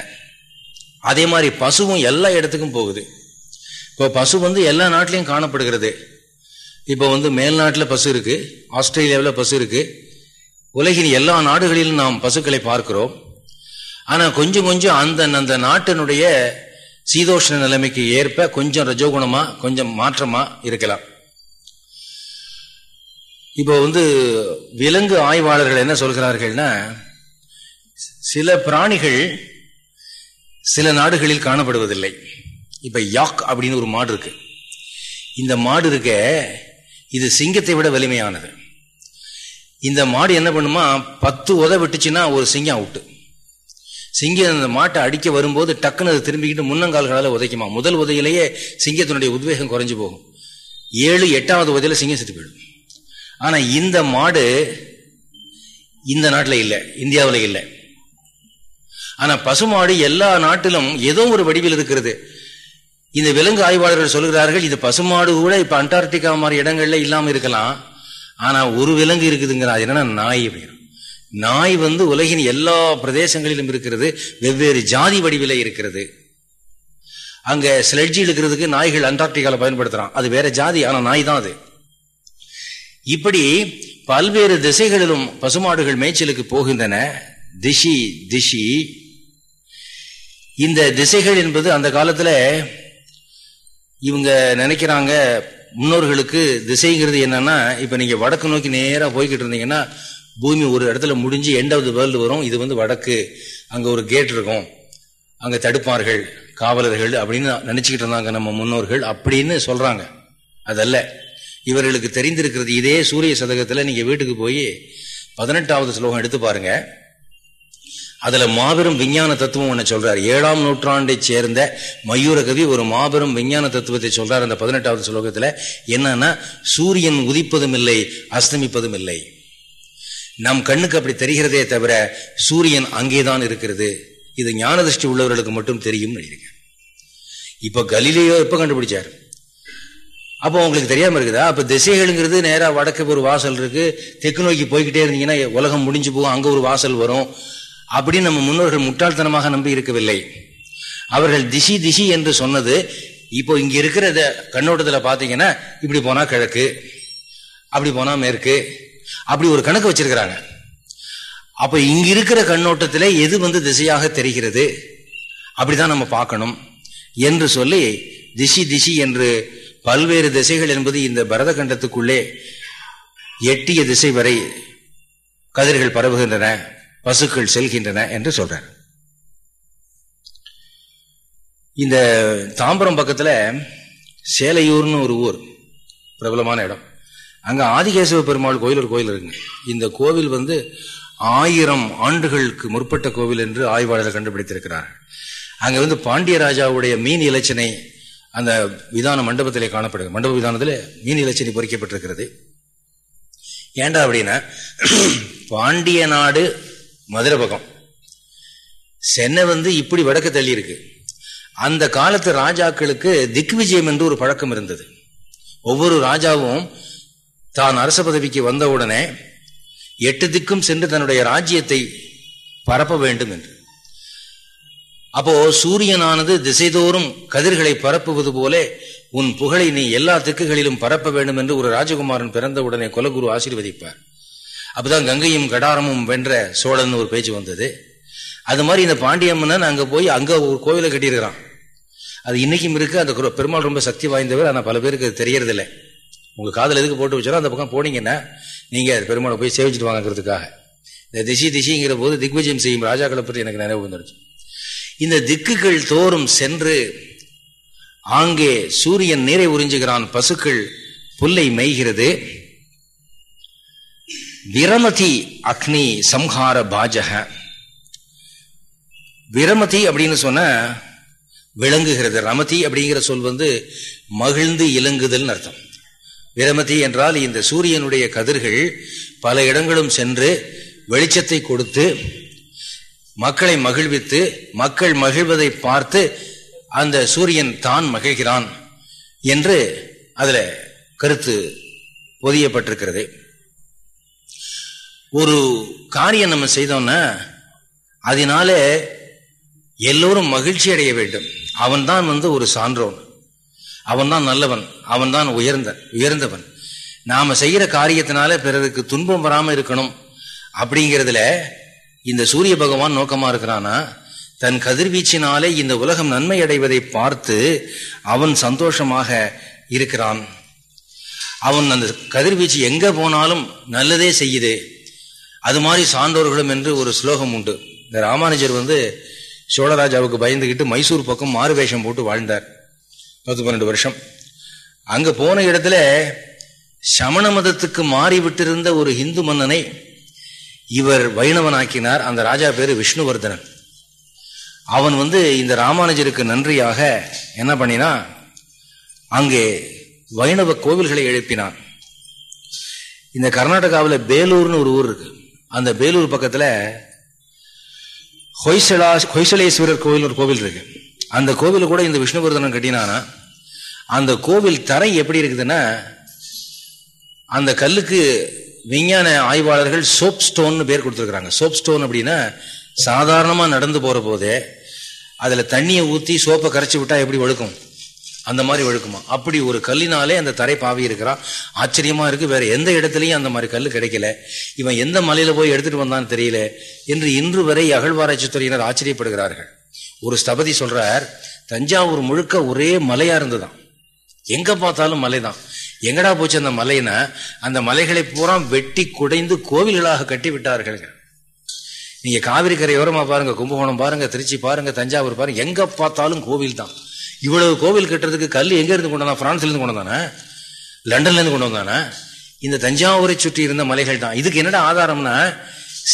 அதே மாதிரி பசுவும் எல்லா இடத்துக்கும் போகுது. இப்போ பசு வந்து எல்லா நாட்டிலையும் காணப்படுகிறது. இப்போ வந்து மேல்நாட்டில் பசு இருக்கு ஆஸ்திரேலியாவில் பசு இருக்கு. உலகின் எல்லா நாடுகளிலும் நாம் பசுக்களை பார்க்கிறோம். ஆனால் கொஞ்சம் கொஞ்சம் அந்த அந்த நாட்டினுடைய சீதோஷ்ண நிலைமைக்கு ஏற்ப கொஞ்சம் ரஜோகுணமா கொஞ்சம் மாற்றமா இருக்கலாம். இப்போ வந்து விலங்கு ஆய்வாளர்கள் என்ன சொல்கிறார்கள்னா சில பிராணிகள் சில நாடுகளில் காணப்படுவதில்லை. இப்ப யாக் அப்படின்னு ஒரு மாடு இருக்கு. இந்த மாடு இருக்க இது சிங்கத்தை விட வலிமையானது. இந்த மாடு என்ன பண்ணுமா பத்து உத விட்டுச்சுன்னா ஒரு சிங்கம் அவுட்டு. சிங்கம் அந்த மாட்டை அடிக்க வரும்போது டக்குன்னு அது திரும்பிக்கிட்டு முன்னங்கால்களால் உதைக்குமா? முதல் உதையிலேயே சிங்கத்தினுடைய உத்வேகம் குறைஞ்சு போகும். ஏழு எட்டாவது உதையில சிங்கம் செத்து போயிடும். ஆனால் இந்த மாடு இந்த நாட்டில் இல்லை இந்தியாவில் இல்லை. ஆனால் பசுமாடு எல்லா நாட்டிலும் ஏதோ ஒரு வடிவில் இருக்கிறது. இந்த விலங்கு ஆய்வாளர்கள் சொல்கிறார்கள் இது பசுமாடு கூட இப்போ அண்டார்டிகா மாதிரி இடங்கள்ல இல்லாமல் இருக்கலாம். ஆனால் ஒரு விலங்கு இருக்குதுங்கிற அது என்னன்னா நாய் அப்படின்னு நாய் வந்து உலகின் எல்லா பிரதேசங்களிலும் இருக்கிறது வெவ்வேறு ஜாதி வடிவில இருக்கிறது. அங்க ஸ்லெட்ஜி இழுக்கிறதுக்கு நாய்கள் அண்டார்டிகால பயன்படுத்துறான். அது வேற ஜாதி ஆனா நாய் தான் அது. இப்படி பல்வேறு திசைகளிலும் பசுமாடுகள் மேய்ச்சலுக்கு போகின்றன. திஷி திஷி. இந்த திசைகள் என்பது அந்த காலத்துல இவங்க நினைக்கிறாங்க முன்னோர்களுக்கு திசைங்கிறது என்னன்னா இப்ப நீங்க வடக்கு நோக்கி நேரா போய்கிட்டு இருந்தீங்கன்னா பூமி ஒரு இடத்துல முடிஞ்சு எண்டாவது வேர்ல்டு வரும். இது வந்து வடக்கு. அங்கே ஒரு கேட் இருக்கும். அங்கே தடுப்பார்கள் காவலர்கள் அப்படின்னு நினைச்சுக்கிட்டு இருந்தாங்க நம்ம முன்னோர்கள். அப்படின்னு சொல்றாங்க. அதல்ல. இவர்களுக்கு தெரிந்திருக்கிறது இதே சூரிய சதகத்தில் நீங்கள் வீட்டுக்கு போய் பதினெட்டாவது ஸ்லோகம் எடுத்து பாருங்க. அதுல மாபெரும் விஞ்ஞான தத்துவம் ஒன்று சொல்கிறார் ஏழாம் நூற்றாண்டை சேர்ந்த மயூரகவி ஒரு மாபெரும் விஞ்ஞான தத்துவத்தை சொல்கிறார் அந்த பதினெட்டாவது ஸ்லோகத்தில். என்னன்னா சூரியன் உதிப்பதும் இல்லை அஸ்தமிப்பதும் இல்லை நம் கண்ணுக்கு அப்படி தெரிகிறதே தவிர சூரியன் அங்கேதான் இருக்கிறது. இது ஞான திருஷ்டி உள்ளவர்களுக்கு மட்டும் தெரியும் இப்ப கலிலேயோ எப்ப கண்டுபிடிச்சார்? அப்போ உங்களுக்கு தெரியாம இருக்குதா? அப்ப திசைகளுங்கிறது நேரா வடக்கு ஒரு வாசல் இருக்கு. தெற்கு நோக்கி போய்கிட்டே இருந்தீங்கன்னா உலகம் முடிஞ்சு போகும். அங்க ஒரு வாசல் வரும். அப்படின்னு நம்ம முன்னோர்கள் முட்டாள்தனமாக நம்பி இருக்கவில்லை. அவர்கள் திசி திசி என்று சொன்னது. இப்போ இங்க இருக்கிற கண்ணோட்டத்துல பாத்தீங்கன்னா இப்படி போனா கிழக்கு அப்படி போனா மேற்கு அப்படி ஒரு கணக்கு வச்சிருக்கிறாங்க. அப்ப இங்க இருக்கிற கண்ணோட்டத்தில் எது வந்து திசையாக தெரிகிறது? அப்படிதான் நம்ம பார்க்கணும். என்று சொல்லி திசி திசி என்று பல்வேறு திசைகள் என்பது இந்த பரத கண்டத்துக்குள்ளே எட்டிய திசை வரை கதிர்கள் பரவுகின்றன பசுக்கள் செல்கின்றன என்று சொல்றார். இந்த தாம்பரம் பக்கத்துல சேலையூர்னு ஒரு ஊர் பிரபலமான இடம். அங்க ஆதிகேசவ பெருமாள் கோயில் ஒரு கோயில் இருக்குங்க. இந்த கோவில் வந்து ஆயிரம் ஆண்டுகளுக்கு முற்பட்ட கோவில் என்று ஆய்வாளர்கள் கண்டுபிடித்திருக்கிறார்கள். அங்க வந்து பாண்டிய ராஜாவுடைய மீன் இலச்சினை அந்த விதான மண்டபத்திலே காணப்படுது மண்டப விதானத்தில் மீன் இலச்சினை பொறிக்கப்பட்டிருக்கிறது. ஏண்டா அப்படின்னா பாண்டிய நாடு மதுரை பக்கம். சென்னை வந்து இப்படி வடக்கு தள்ளி இருக்கு. அந்த காலத்து ராஜாக்களுக்கு திக் விஜயம் என்று ஒரு பழக்கம் இருந்தது. ஒவ்வொரு ராஜாவும் தான் அரச பதவிக்கு வந்தவுடனே எட்டு திக்கும் சென்று தன்னுடைய ராஜ்யத்தை பரப்ப வேண்டும் என்று. அப்போ சூரியனானது திசைதோறும் கதிர்களை பரப்புவது போல உன் புகழை நீ எல்லா திக்குகளிலும் பரப்ப வேண்டும் என்று ஒரு ராஜகுமாரன் பிறந்த உடனே குலகுரு ஆசீர்வதிப்பார். அப்பதான் கங்கையும் கடாரமும் வென்ற சோழன் ஒரு பேச்சு வந்தது. அது மாதிரி இந்த பாண்டியம்மன் அங்க போய் அங்க ஒரு கோவிலை கட்டியிருக்கிறான். அது இன்னைக்கும் இருக்கு அந்த பெருமாள் ரொம்ப சக்தி வாய்ந்தவர் ஆனா பல பேருக்கு அது தெரியறதில்லை. உங்க காதல் எதுக்கு போட்டு வச்சாலும் அந்த பக்கம் போனீங்கன்னா நீங்க பெருமாளை போய் சேவிச்சுட்டு வாங்கிறதுக்காக. இந்த திசி திசிங்கிற போது திக்விஜயம் செய்யும் ராஜாக்களை பற்றி எனக்கு நினைவு வந்துடுச்சு இந்த திக்குகள் தோறும் சென்று ஆங்கே சூரியன் நீரை உறிஞ்சுகிறான் பசுக்கள் புல்லை மெய்கிறது. விரமதி அக்னி சம்ஹார பாஜக. விரமதி அப்படின்னு சொன்ன விளங்குகிறது. ரமதி அப்படிங்கிற சொல் வந்து மகிழ்ந்து இலங்குதல் அர்த்தம். விரமதி என்றால் இந்த சூரியனுடைய கதிர்கள் பல இடங்களும் சென்று வெளிச்சத்தை கொடுத்து மக்களை மகிழ்வித்து மக்கள் மகிழ்வதை பார்த்து அந்த சூரியன் தான் மகிழ்கிறான் என்று அதுல கருத்து பொதியப்பட்டிருக்கிறது. ஒரு காரியம் நம்ம செய்தோம்னா அதனால எல்லோரும் மகிழ்ச்சி அடைய வேண்டும். அவன்தான் வந்து ஒரு சான்றோன். அவன் தான் நல்லவன் அவன் தான் உயர்ந்த உயர்ந்தவன். நாம செய்யற காரியத்தினால பிறருக்கு துன்பம் வராம இருக்கணும். அப்படிங்கிறதுல இந்த சூரிய பகவான் நோக்கமா இருக்கிறானா? தன் கதிர்வீச்சினாலே இந்த உலகம் நன்மை அடைவதை பார்த்து அவன் சந்தோஷமாக இருக்கிறான். அவன் அந்த கதிர்வீச்சு எங்க போனாலும் நல்லதே செய்யுது. அது மாதிரி சான்றோர்களும் என்று ஒரு ஸ்லோகம் உண்டு. இந்த ராமானுஜர் வந்து சோழராஜாவுக்கு பயந்துகிட்டு மைசூர் பக்கம் மாறு வேஷம் போட்டு வாழ்ந்தார். பத்து பன்னெண்டு வருஷம். அங்க போன இடத்துல சமண மதத்துக்கு மாறி விட்டிருந்த ஒரு இந்து மன்னனை இவர் வைணவனாக்கினார். அந்த ராஜா பேரு விஷ்ணுவர்தனன். அவன் வந்து இந்த ராமானுஜருக்கு நன்றியாக என்ன பண்ணினா அங்கே வைணவ கோவில்களை எழுப்பினான். இந்த கர்நாடகாவில் பேலூர்னு ஒரு ஊர் இருக்கு. அந்த பேலூர் பக்கத்துல ஹொய்சலா ஹொய்சலேஸ்வரர் கோவில் ஒரு கோவில் இருக்கு. அந்த கோவில் கூட இந்த விஷ்ணுவர்தனன் கட்டினானா? அந்த கோவில் தரை எப்படி இருக்குதுன்னா அந்த கல்லுக்கு விஞ்ஞான ஆய்வாளர்கள் சோப் ஸ்டோன்னு பேர் கொடுத்துருக்குறாங்க. சோப் ஸ்டோன் அப்படின்னா சாதாரணமாக நடந்து போகிற போதே அதில் தண்ணியை ஊற்றி சோப்பை கரைச்சி விட்டால் எப்படி வழுக்கும்? அந்த மாதிரி ஒழுக்குமா அப்படி ஒரு கல்லினாலே அந்த தரை பாவி இருக்கிறான். ஆச்சரியமாக இருக்குது வேறு எந்த இடத்துலையும் அந்த மாதிரி கல் கிடைக்கல. இவன் எந்த மலையில் போய் எடுத்துகிட்டு வந்தான்னு தெரியல. என்று இன்று வரை அகழ்வாராய்ச்சித்துறையினர் ஆச்சரியப்படுகிறார்கள். ஒரு ஸ்தபதி சொல்றார் தஞ்சாவூர் முழுக்க ஒரே மலையா இருந்துதான். எங்க பார்த்தாலும் மலைதான். எங்கடா போச்சு அந்த மலைனா அந்த மலைகளை பூரா வெட்டி குடைந்து கோவில்களாக கட்டி விட்டார்கள். நீங்க காவிரி கரையோரமா பாருங்க கும்பகோணம் பாருங்க திருச்சி பாருங்க தஞ்சாவூர் பாருங்க எங்க பார்த்தாலும் கோவில் தான் இவ்வளவு கோவில் கட்டுறதுக்கு கல் எங்க இருந்து கொண்டு வந்தான்? பிரான்ஸ்ல இருந்து கொண்டு வந்தானே? லண்டன்ல இருந்து கொண்டு வந்தானே? இந்த தஞ்சாவூரை சுற்றி இருந்த மலைகள் தான் இதுக்கு என்னடா ஆதாரம்னா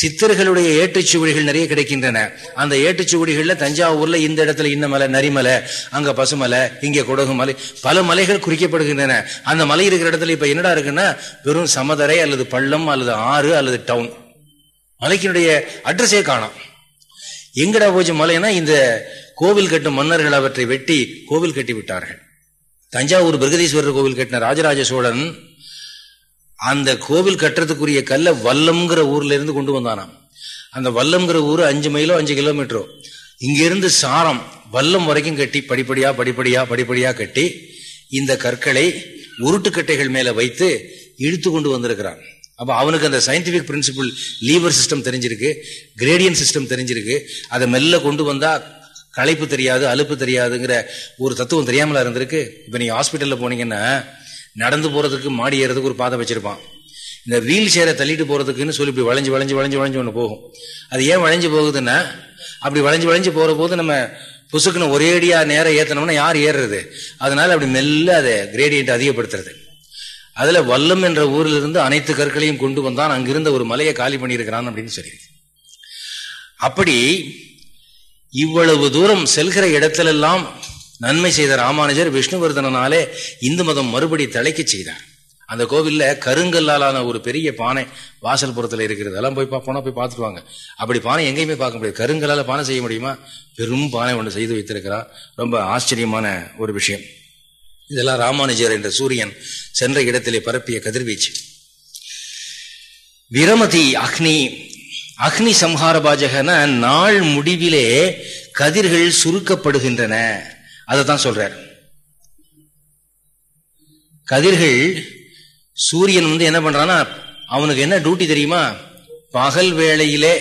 சித்தர்களுடைய ஏட்டுச்சுவடிகள் நிறைய கிடைக்கின்றன. அந்த ஏட்டுச்சுவடிகளில் தஞ்சாவூர்ல இந்த இடத்துல இந்த மலை நரிமலை அங்க பசுமலை இங்க குடகு மலை பல மலைகள் குறிக்கப்படுகின்றன. அந்த மலை இருக்கிற இடத்துல இப்ப என்னடா இருக்குன்னா வெறும் சமதரை அல்லது பள்ளம் அல்லது ஆறு அல்லது டவுன். மலைக்கினுடைய அட்ரஸே காணும். எங்கடா போச்சு மலைன்னா இந்த கோவில் கட்டும் மன்னர்கள் அவற்றை வெட்டி கோவில் கட்டி விட்டார்கள் தஞ்சாவூர் பிரகதீஸ்வரர் கோவில் கட்டின ராஜராஜ சோழன் அந்த கோவில் கட்டுறதுக்குரிய கல்ல வல்லம்ங்கிற ஊர்ல இருந்து கொண்டு வந்தானாம். அந்த வல்லம்ங்கிற ஊர் அஞ்சு மைலோ அஞ்சு கிலோமீட்டரோ. இங்கிருந்து சாரம் வல்லம் வரைக்கும் கட்டி படிப்படியா படிப்படியா படிப்படியா கட்டி இந்த கற்களை உருட்டுக்கட்டைகள் மேல வைத்து இழுத்து கொண்டு வந்திருக்கிறான். அப்ப அவனுக்கு அந்த சயின்டிபிக் பிரின்சிபிள் லீவர் சிஸ்டம் தெரிஞ்சிருக்கு கிரேடியன் சிஸ்டம் தெரிஞ்சிருக்கு. அதை மெல்ல கொண்டு வந்தா களைப்பு தெரியாது அலுப்பு தெரியாதுங்கிற ஒரு தத்துவம் தெரியாமலா இருந்திருக்கு. இப்ப நீங்க ஹாஸ்பிட்டல்ல போனீங்கன்னா நடந்து போறதுக்கு மாடி ஏறதுக்கு ஒரு பாதை வச்சிருப்பான். இந்த வீல் சேரை தள்ளிட்டு போறதுக்குன்னு சொல்லி இப்படி வளைஞ்சு வளைஞ்சு வளைஞ்சு வளைஞ்சு ஒன்று போகும். அது ஏன் வளைஞ்சு போகுதுன்னா அப்படி வளைஞ்சு வளைஞ்சு போற போது நம்ம புசுக்குன்னு ஒரேடியா நேரம் ஏத்தனோம்னா யார் ஏறுறது? அதனால அப்படி மெல்ல அதை கிரேடியன்ட் அதிகப்படுத்துறது. அதுல வல்லம் என்ற ஊரில் இருந்து அனைத்து கற்களையும் கொண்டு வந்தான். அங்கிருந்த ஒரு மலையை காலி பண்ணியிருக்கிறான் அப்படின்னு சொல்லி அப்படி இவ்வளவு தூரம் செல்கிற இடத்திலெல்லாம் நன்மை செய்த ராமானுஜர் விஷ்ணுவர்தனாலே இந்து மதம் மறுபடி தலைக்கு செய்தார். அந்த கோவில்ல கருங்கல்லாலான ஒரு பெரிய பானை வாசல்புறத்தில் இருக்கிறது. அதெல்லாம் போய் போனா போய் பார்த்துட்டு வாங்க அப்படி பானை எங்கேயுமே பார்க்க முடியாது. கருங்கல்லால பானை செய்ய முடியுமா? பெரும் பானை ஒன்று செய்து வைத்திருக்கிறார். ரொம்ப ஆச்சரியமான ஒரு விஷயம். இதெல்லாம் ராமானுஜர் என்ற சூரியன் சென்ற இடத்திலே பரப்பிய கதிர்வீச்சு. விரமதி அக்னி அக்னி சம்ஹார பாஜகன நாள் முடிவிலே கதிர்கள் சுருக்கப்படுகின்றன. அதை தான் சொல்றார். கதிர்கள் சூரியன் வந்து என்ன பண்றான்னா அவனுக்கு என்ன டியூட்டி தெரியுமா? பகல் வேளையிலே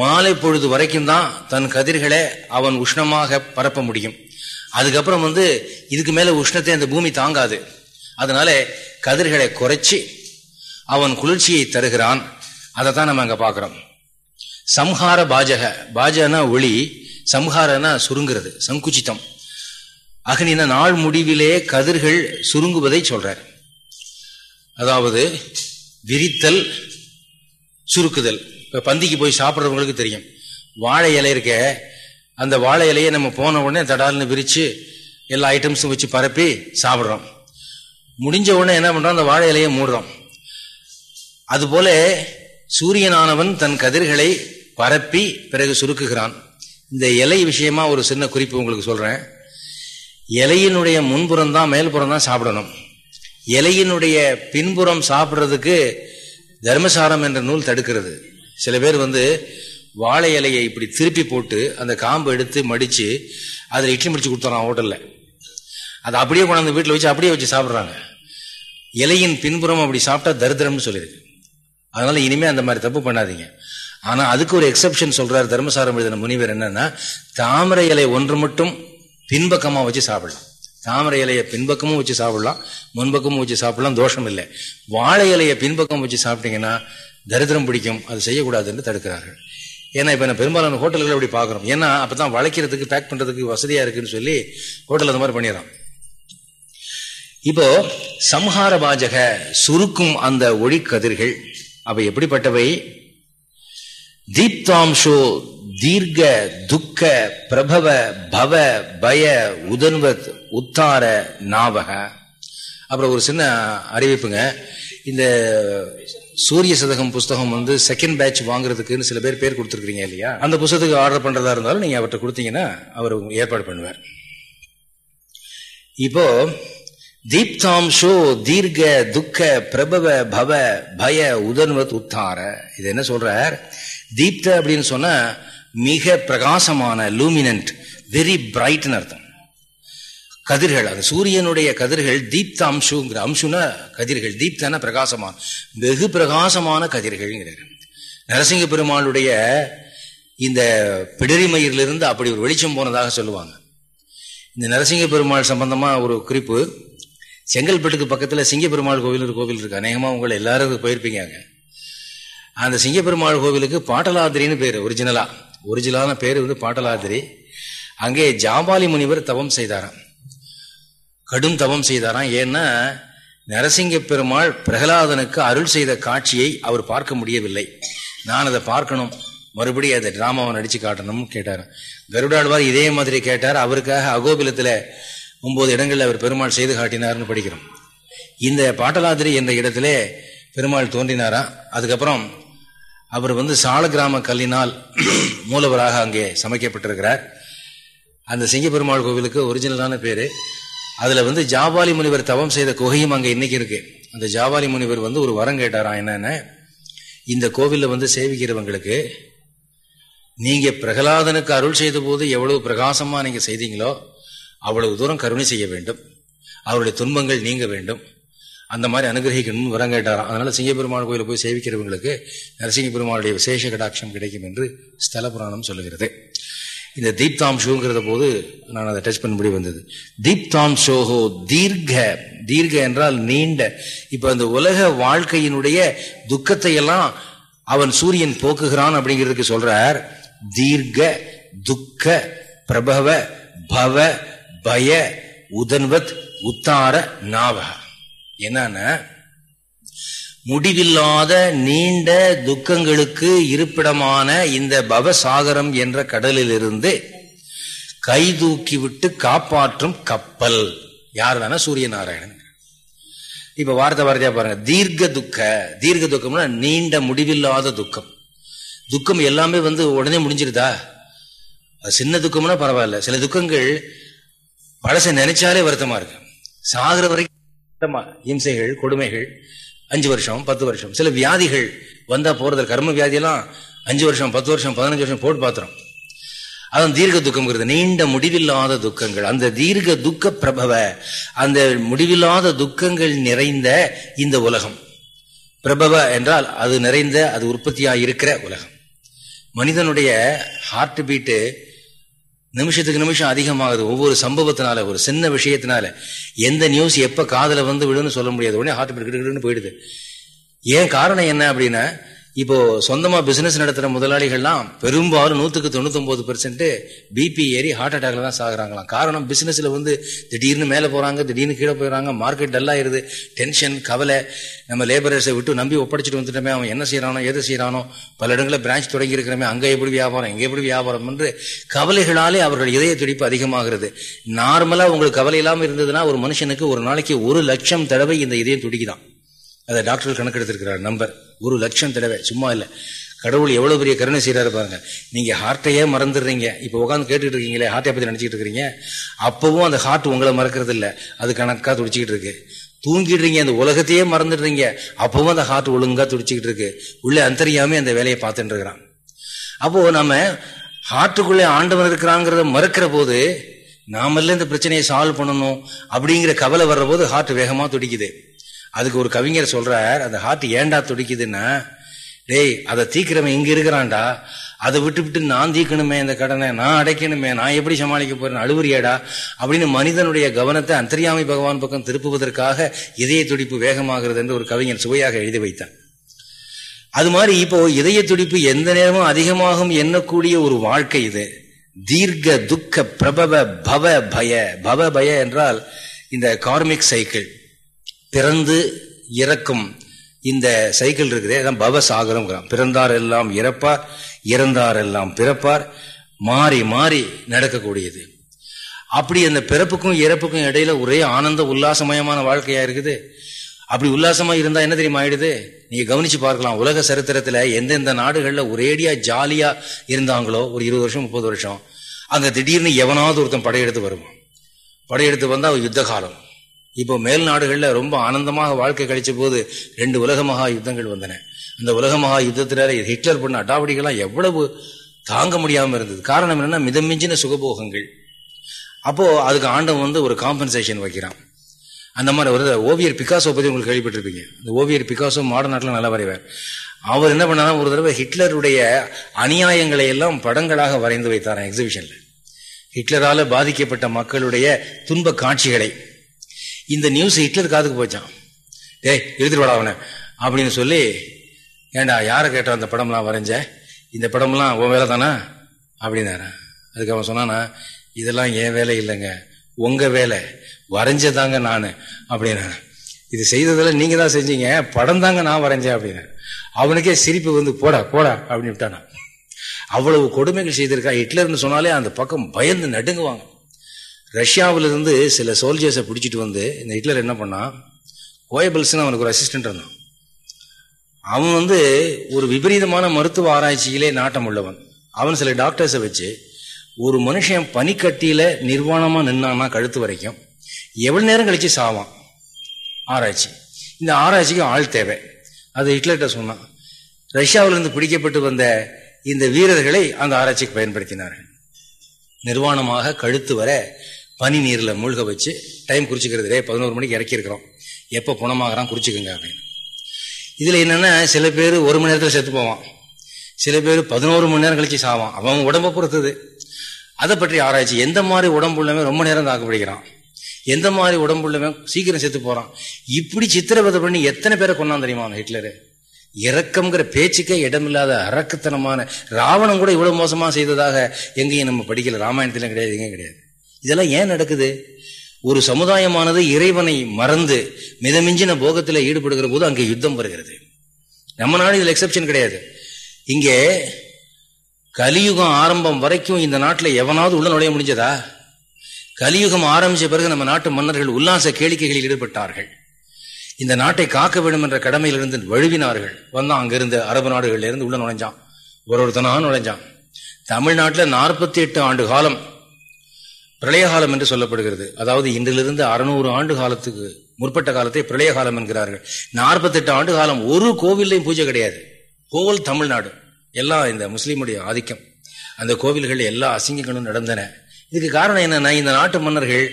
மாலை பொழுது வரைக்கும் தான் தன் கதிர்களை அவன் உஷ்ணமாக பரப்ப முடியும். அதுக்கப்புறம் வந்து இதுக்கு மேல உஷ்ணத்தை அந்த பூமி தாங்காது. அதனால கதிர்களை குறைச்சி அவன் குளிர்ச்சியை தருகிறான். அதை தான் நம்ம அங்க பாக்குறோம் சம்ஹார பாஜக. பாஜகனா ஒளி. சம்ஹாரனா சுருங்குறது சங்குச்சித்தம். அகனின நாள் முடிவிலே கதிர்கள் சுருங்குவதை சொல்றார். அதாவது விரித்தல் சுருக்குதல். இப்போ பந்திக்கு போய் சாப்பிட்றவங்களுக்கு தெரியும். வாழை இலை இருக்க அந்த வாழை இலையை நம்ம போன உடனே தடால்னு விரித்து எல்லா ஐட்டம்ஸும் வச்சு பரப்பி சாப்பிட்றோம். முடிஞ்ச உடனே என்ன பண்றோம்? அந்த வாழை இலையை மூடுறோம். அதுபோல சூரியனானவன் தன் கதிர்களை பரப்பி பிறகு சுருக்குகிறான். இந்த இலை விஷயமா ஒரு சின்ன குறிப்பு உங்களுக்கு சொல்றேன். இலையினுடைய முன்புறம் தான் மேல்புறம் தான் சாப்பிடணும். இலையினுடைய பின்புறம் சாப்பிட்றதுக்கு தர்மசாரம் என்ற நூல் தடுக்கிறது. சில பேர் வந்து வாழை இலையை இப்படி திருப்பி போட்டு அந்த காம்பு எடுத்து மடித்து அதில் இட்லி முடிச்சு கொடுத்துறான் ஹோட்டலில். அதை அப்படியே கொண்டாந்து வீட்டில் வச்சு அப்படியே வச்சு சாப்பிட்றாங்க. இலையின் பின்புறம் அப்படி சாப்பிட்டா தரித்திரம்னு சொல்லியிருக்கு. அதனால இனிமே அந்த மாதிரி தப்பு பண்ணாதீங்க. ஆனா அதுக்கு ஒரு எக்ஸப்ஷன் சொல்றாரு தர்மசாரம் எழுதின முனிவர் என்னன்னா தாமரை இலை ஒன்று மட்டும் பின்பக்கமா வச்சு சாப்பிடலாம். தாமரை இலையை பின்பக்கமும் வச்சு சாப்பிடலாம் முன்பக்கமும் வச்சு சாப்பிடலாம் தோஷம் இல்லை. வாழை இலையை பின்பக்கம் வச்சு சாப்பிட்டீங்கன்னா தரித்திரம் பிடிக்கும் அது செய்யக்கூடாதுன்னு தடுக்கிறார்கள். ஏன்னா இப்ப நான் பெரும்பாலான ஹோட்டல்கள் அப்படி பாக்குறோம் ஏன்னா அப்பதான் வளைக்கிறதுக்கு பேக் பண்றதுக்கு வசதியா இருக்குன்னு சொல்லி ஹோட்டல் அந்த மாதிரி பண்ணிடுறான் இப்போ சம்ஹார பாஜக சுருக்கும் அந்த ஒளிக்கதிர்கள் அவை எப்படிப்பட்டவை? தீப்தாம்சோ தீர்க்க துக்க பிரபவ பவ பய உதன்வத் உத்தார நாவக. அப்புறம் ஒரு சின்ன அறிவிப்புங்க. இந்த சூரிய சதகம் புஸ்தகம் வந்து செகண்ட் பேட்ச் வாங்குறதுக்குன்னு சில பேர் பேர் கொடுத்துருக்கீங்க இல்லையா? அந்த புஸ்தகத்துக்கு ஆர்டர் பண்றதா இருந்தாலும் நீங்க அவர்கிட்ட கொடுத்தீங்கன்னா அவர் ஏற்பாடு பண்ணுவார். இப்போ தீப்தாம்சோ தீர்க்க துக்க பிரபவ பவ பய உதன்வத் உத்தார. இது என்ன சொல்றார்? தீப்த அப்படின்னு சொன்னா மிக பிரகாசமான லூமினன்ட் வெரி பிரைட்னு அர்த்தம். கதிர்கள் அது சூரியனுடைய கதிர்கள் தீப்த அம்சுங்கிற அம்சுனா கதிர்கள் தீப்தனா பிரகாசமான வெகு பிரகாசமான கதிர்கள்ங்கிறார். நரசிங்க பெருமாளுடைய இந்த பிடரிமயிலிருந்து அப்படி ஒரு வெளிச்சம் போனதாக சொல்லுவாங்க. இந்த நரசிங்க பெருமாள் சம்பந்தமா ஒரு குறிப்பு. செங்கல்பட்டுக்கு பக்கத்துல சிங்க பெருமாள் கோவில் ஒரு கோவில் இருக்கு. அநேகமா உங்களை எல்லாரும் போயிருப்பீங்க அந்த சிங்கப்பெருமாள் கோவிலுக்கு பாட்டலாதிரின்னு பேர் ஒரிஜினலா ஒரிஜினலான பேர் வந்து பாட்டலாதிரி. அங்கே ஜாபாலி முனிவர் தவம் செய்தாராம். கடும் தவம் செய்தாராம். ஏன்னா நரசிங்க பெருமாள் பிரகலாதனுக்கு அருள் செய்த காட்சியை அவர் பார்க்க முடியவில்லை. நான் அதை பார்க்கணும். மறுபடியும் அதை டிராமாவை நடிச்சு காட்டணும்னு கேட்டார். கருடாழ்வார் இதே மாதிரி கேட்டார். அவருக்காக அகோபிலத்தில் ஒன்பது இடங்களில் அவர் பெருமாள் செய்து காட்டினார்னு படிக்கிறோம். இந்த பாட்டலாதிரி என்ற இடத்துல பெருமாள் தோன்றினாரா? அதுக்கப்புறம் அவர் வந்து சால கிராம கல்லினால் மூலவராக அங்கே சமைக்கப்பட்டிருக்கிறார். அந்த சிங்கப்பெருமாள் கோவிலுக்கு ஒரிஜினலான பேரு. அதுல வந்து ஜாபாலி முனிவர் தவம் செய்த குகையும் அங்க இன்னைக்கு இருக்கு. அந்த ஜாபாலி முனிவர் வந்து ஒரு வரம் கேட்டாரா என்னன்னு? இந்த கோவில்ல வந்து சேவிக்கிறவங்களுக்கு நீங்க பிரகலாதனுக்கு அருள் செய்த போது எவ்வளவு பிரகாசமா நீங்க செய்தீங்களோ அவ்வளவு தூரம் கருணை செய்ய வேண்டும். அவருடைய துன்பங்கள் நீங்க வேண்டும். அந்த மாதிரி அனுகிரகிக்கணும்னு வரம் கேட்டாராம் அதனால சிங்கப்பெருமாள் கோயிலில் போய் சேவிக்கிறவங்களுக்கு நரசிங்க பெருமாளுடைய விசேஷ கடாட்சம் கிடைக்கும் என்று ஸ்தல புராணம் சொல்லுகிறது. இந்த தீப்தாம் ஷோங்கிறத போது நான் அதை டச் பண்ணபடி வந்தது. தீப்தாம் ஷோஹோ தீர்க்க. தீர்க்க என்றால் நீண்ட. இப்ப அந்த உலக வாழ்க்கையினுடைய துக்கத்தை எல்லாம் அவன் சூரியன் போக்குகிறான் அப்படிங்கிறதுக்கு சொல்றார். தீர்க்க துக்க பிரபவ பவ பய உதன்வத் உத்தார நாவக. என்னன்னா முடிவில்லாத நீண்ட துக்கங்களுக்கு இருப்பிடமான இந்த பவசாகரம் என்ற கடலிலிருந்து கை தூக்கி விட்டு காப்பாற்றும் கப்பல். யார் தானே சூரிய நாராயணன் இப்ப வார்த்தை வார்த்தையா பாருங்க. தீர்க்க துக்க. தீர்க்க துக்கம்னா நீண்ட முடிவில்லாத துக்கம். துக்கம் எல்லாமே வந்து உடனே முடிஞ்சிருதா? சின்ன துக்கம்னா பரவாயில்ல. சில துக்கங்கள் பழச நினைச்சாலே வருத்தமா இருக்கு. சாகிற வரைக்கும் இம்சைகள் கொடுமைகள் அஞ்சு வருஷம் பத்து வருஷம். சில வியாதிகள் வந்தா போறது கர்ம வியாதியெல்லாம் அஞ்சு வருஷம் பத்து வருஷம் பதினஞ்சு வருஷம் போட்டு பாத்திரம். அதான் தீர்க்க துக்கம்ங்கிறது நீண்ட முடிவில்லாத துக்கங்கள். அந்த தீர்க்க துக்க பிரபவ அந்த முடிவில்லாத துக்கங்கள் நிறைந்த இந்த உலகம். பிரபவ என்றால் அது நிறைந்த அது உற்பத்தியாக இருக்கிற உலகம். மனிதனுடைய ஹார்ட் பீட்டு நிமிஷத்துக்கு நிமிஷம் அதிகமாகுது. ஒவ்வொரு சம்பவத்தினால ஒரு சின்ன விஷயத்தினால. எந்த நியூஸ் எப்போ காதில் வந்து விடுன்னு சொல்ல முடியாது உடனே ஹார்ட் பீட் போயிடுது. ஏன் காரணம் என்ன அப்படின்னா இப்போ சொந்தமா பிசினஸ் நடத்துற முதலாளிகள்லாம் பெரும்பாலும் நூத்துக்கு தொண்ணூத்தி ஒன்பது பெர்சென்ட் பிபி ஏறி ஹார்ட் அட்டாக்ல தான் சாகுறாங்களாம். காரணம் பிசினஸ்ல வந்து திடீர்னு மேல போறாங்க திடீர்னு கீழே போயிடறாங்க மார்க்கெட் டல்லாயிருது டென்ஷன் கவலை. நம்ம லேபரர்ஸை விட்டு நம்பி ஒப்படைச்சிட்டு வந்துட்டோமே அவன் என்ன செய்யறானோ எதை செய்யறானோ பல இடங்களில் பிரான்ச் தொடங்கி இருக்கிறமே அங்க எப்படி வியாபாரம் எங்க எப்படி வியாபாரம் என்று கவலைகளாலே அவர்கள் இதய துடிப்பு அதிகமாகிறது. நார்மலா உங்களுக்கு கவலை இல்லாம இருந்ததுன்னா ஒரு மனுஷனுக்கு ஒரு நாளைக்கு ஒரு லட்சம் தடவை இந்த இதயம் துடிக்குதான் அதை டாக்டர் கணக்கெடுத்திருக்கிறார் நம்பர். ஒரு லட்சம் தடவை. சும்மா இல்லை. கடவுள் எவ்வளவு பெரிய கருணை செய்யறாரு பாருங்க. நீங்க ஹார்ட்டையே மறந்துடுறீங்க. இப்ப உட்காந்து கேட்டுக்கிட்டு இருக்கீங்களே ஹார்ட்டை பத்தி நினைச்சிட்டு இருக்கிறீங்க அப்பவும் அந்த ஹார்ட் உங்களை மறக்கிறது இல்லை. அது கணக்கா துடிச்சுக்கிட்டு இருக்கு. தூங்கிடுறீங்க அந்த உலகத்தையே மறந்துடுறீங்க. அப்பவும் அந்த ஹார்ட் ஒழுங்கா துடிச்சுக்கிட்டு இருக்கு. உள்ளே அந்தரியாமே அந்த வேலையை பார்த்துட்டு இருக்கிறான். அப்போ நம்ம ஹார்ட்டுக்குள்ளே ஆண்டவன் இருக்கிறாங்கிறத மறக்கிற போது நாமல்ல இந்த பிரச்சனையை சால்வ் பண்ணணும் அப்படிங்கிற கவலை வர்ற போது ஹார்ட் வேகமா துடிக்குது. அதுக்கு ஒரு கவிஞர் சொல்றார் அந்த ஹார்ட் ஏண்டா துடிக்குதுன்னா டேய் அதை தீக்கிறவன் இங்க இருக்கிறான்டா. அதை விட்டு விட்டு நான் தீக்கணுமே இந்த கடனை நான் அடைக்கணுமே நான் எப்படி சமாளிக்க போறேன் அழுவுறியாடா அப்படின்னு மனிதனுடைய கவனத்தை அந்தரியாமை பகவான் பக்கம் திருப்புவதற்காக இதய துடிப்பு வேகமாகிறது என்று ஒரு கவிஞன் சுவையாக எழுதி வைத்தான் அது மாதிரி இப்போ இதய துடிப்பு எந்த நேரமும் அதிகமாகும் எண்ணக்கூடிய ஒரு வாழ்க்கை இது. தீர்க்க துக்க பிரபவ பவ பய. பவ பய என்றால் இந்த கார்மிக் சைக்கிள். பிறந்து இறக்கும் இந்த சைக்கிள் இருக்குதே. அதான் பவசாகரம் பிறந்தார் எல்லாம் இறப்பார் இறந்தார் எல்லாம் பிறப்பார். மாறி மாறி நடக்கக்கூடியது. அப்படி அந்த பிறப்புக்கும் இறப்புக்கும் இடையில ஒரே ஆனந்த உல்லாசமயமான வாழ்க்கையா இருக்குது. அப்படி உல்லாசமா இருந்தா என்ன தெரியுமா ஆயிடுது? நீங்க கவனிச்சு பார்க்கலாம். உலக சரித்திரத்துல எந்தெந்த நாடுகள்ல ஒரேடியா ஜாலியா இருந்தாங்களோ ஒரு இருபது வருஷம் முப்பது வருஷம் அங்க திடீர்னு எவனாவது ஒருத்தன் படையெடுத்து வருவான். படையெடுத்து வந்தா யுத்த காலம் இப்போ மேல் நாடுகளில் ரொம்ப ஆனந்தமாக வாழ்க்கை கழிச்ச போது ரெண்டு உலக மகா யுத்தங்கள் வந்தன. அந்த உலக மகா யுத்தத்தினால ஹிட்லர் பண்ண அட்டாவடிகள்லாம் எவ்வளவு தாங்க முடியாமல் இருந்தது. காரணம் என்னன்னா மிதமிஞ்சின சுகபோகங்கள். அப்போ அதுக்கு ஆண்டம் வந்து ஒரு காம்பன்சேஷன் வைக்கிறான். அந்த மாதிரி ஒரு ஓவியர் பிகாசோ பற்றி உங்களுக்கு கேள்விப்பட்டிருப்பீங்க. இந்த ஓவியர் பிகாசோ மாடர்ன் நாட்டில் நல்லா வரைவார். அவர் என்ன பண்ணா ஒரு தடவை ஹிட்லருடைய அநியாயங்களை எல்லாம் படங்களாக வரைந்து வைத்தாராம் எக்ஸிபிஷன்ல ஹிட்லரால பாதிக்கப்பட்ட மக்களுடைய துன்ப காட்சிகளை. இந்த நியூஸ் ஹிட்லர் காதுக்கு போச்சான் டேய் எழுதிட்டு வாடா அவனை. அப்படின்னு சொல்லி ஏண்டா யாரை கேட்ட அந்த படம்லாம் வரைஞ்ச? இந்த படம்லாம் உன் வேலை தானா? அப்படின்னாரா. அதுக்கு அவன் சொன்னானா இதெல்லாம் என் வேலை இல்லைங்க. உங்க வேலை. வரைஞ்சதாங்க நான். அப்படின்னா இது செய்ததில் நீங்க தான் செஞ்சீங்க. படம் தாங்க நான் வரைஞ்சேன் அப்படின்னு அவனுக்கே சிரிப்பு வந்து போடா போடா அப்படின்னு விட்டானா. அவ்வளவு கொடுமைகள் செய்திருக்கா ஹிட்லர்னு சொன்னாலே அந்த பக்கம் பயந்து நடுங்குவாங்க. ரஷ்யாவிலிருந்து சில சோல்ஜர்ஸை பிடிச்சிட்டு வந்து இந்த ஹிட்லர் என்ன பண்ணான் கோயபல்ஸ்னு அவனுக்கு ஒரு அசிஸ்டன்ட் இருந்தான். அவன் வந்து ஒரு விபரீதமான மருத்துவ ஆராய்ச்சியிலே நாட்டம் உள்ளவன். அவன் சில டாக்டர்ஸை வச்சு ஒரு மனுஷன் பனிக்கட்டியில் நிர்வாணமாக நின்னான்னா கழுத்து வரைக்கும் எவ்வளோ நேரம் கழித்து சாவான்? ஆராய்ச்சி. இந்த ஆராய்ச்சிக்கு ஆள் தேவை. அது ஹிட்லர்கிட்ட சொன்னான். ரஷ்யாவிலிருந்து பிடிக்கப்பட்டு வந்த இந்த வீரர்களை அந்த ஆராய்ச்சிக்கு பயன்படுத்தினார்கள். நிர்வாணமாக கழுத்து வர பனி நீரில் மூழ்க வச்சு டைம் குறிச்சிக்கிறது. பதினோரு மணிக்கு இறக்கியிருக்கிறோம். எப்போ குணமாகறான் குறிச்சிக்கோங்க அப்படின்னு. இதில் என்னென்னா சில பேர் ஒரு மணி நேரத்தில் செத்து போவான். சில பேர் பதினோரு மணி நேரம் கழிச்சு சாவான். அவன் உடம்பை பொறுத்தது. அதை பற்றி ஆராய்ச்சி. எந்த மாதிரி உடம்பு உள்ளவன் ரொம்ப நேரம் தாக்குப்பிடிக்கிறான் எந்த மாதிரி உடம்பு உள்ளவன் சீக்கிரம் செத்து போகிறான் இப்படி சித்திரவதை பண்ணி எத்தனை பேரை கொண்டான் தெரியுமா ஹிட்லரு? இறக்கம்ங்கிற பேச்சுக்கே இடமில்லாத அரக்குத்தனமான ராவணம் கூட இவ்வளவு மோசமா செய்ததாக எங்கேயும் நம்ம படிக்கல. ராமாயணத்திலும் கிடையாது எங்கேயும் கிடையாது. இதெல்லாம் ஏன் நடக்குது? ஒரு சமுதாயமானது இறைவனை மறந்து மிதமிஞ்சின போகத்தில் ஈடுபடுகிற போது அங்கே யுத்தம் வருகிறது. நம்ம நாடு இதில் எக்ஸப்ஷன் கிடையாது. இங்கே கலியுகம் ஆரம்பம் வரைக்கும் இந்த நாட்டில் எவனாவது உள்ள நுழைய முடிஞ்சதா? கலியுகம் ஆரம்பிச்ச பிறகு நம்ம நாட்டு மன்னர்கள் உல்லாச கேளிக்கைகளில் ஈடுபட்டார்கள். இந்த நாட்டை காக்க வேண்டும் என்ற கடமையிலிருந்து வழுவினார்கள். வந்தான் அங்கிருந்து அரபு நாடுகளிலிருந்து உள்ள நுழைஞ்சான். ஒரு ஒருத்தனாக நுழைஞ்சான். தமிழ்நாட்டில் நாற்பத்தி எட்டு ஆண்டு காலம் பிரளயகாலம் என்று சொல்லப்படுகிறது. அதாவது இன்றிலிருந்து அறுநூறு ஆண்டு காலத்துக்கு முற்பட்ட காலத்தை பிரளயகாலம் என்கிறார்கள். நாற்பத்தெட்டு ஆண்டு காலம் ஒரு கோவில்லையும் பூஜை கிடையாது. கோவில் தமிழ்நாடு. எல்லாம் இந்த முஸ்லீமுடைய ஆதிக்கம். அந்த கோவில்கள் எல்லா அசிங்கங்களும் நடந்தன. இதுக்கு காரணம் என்னன்னா இந்த நாட்டு மன்னர்கள்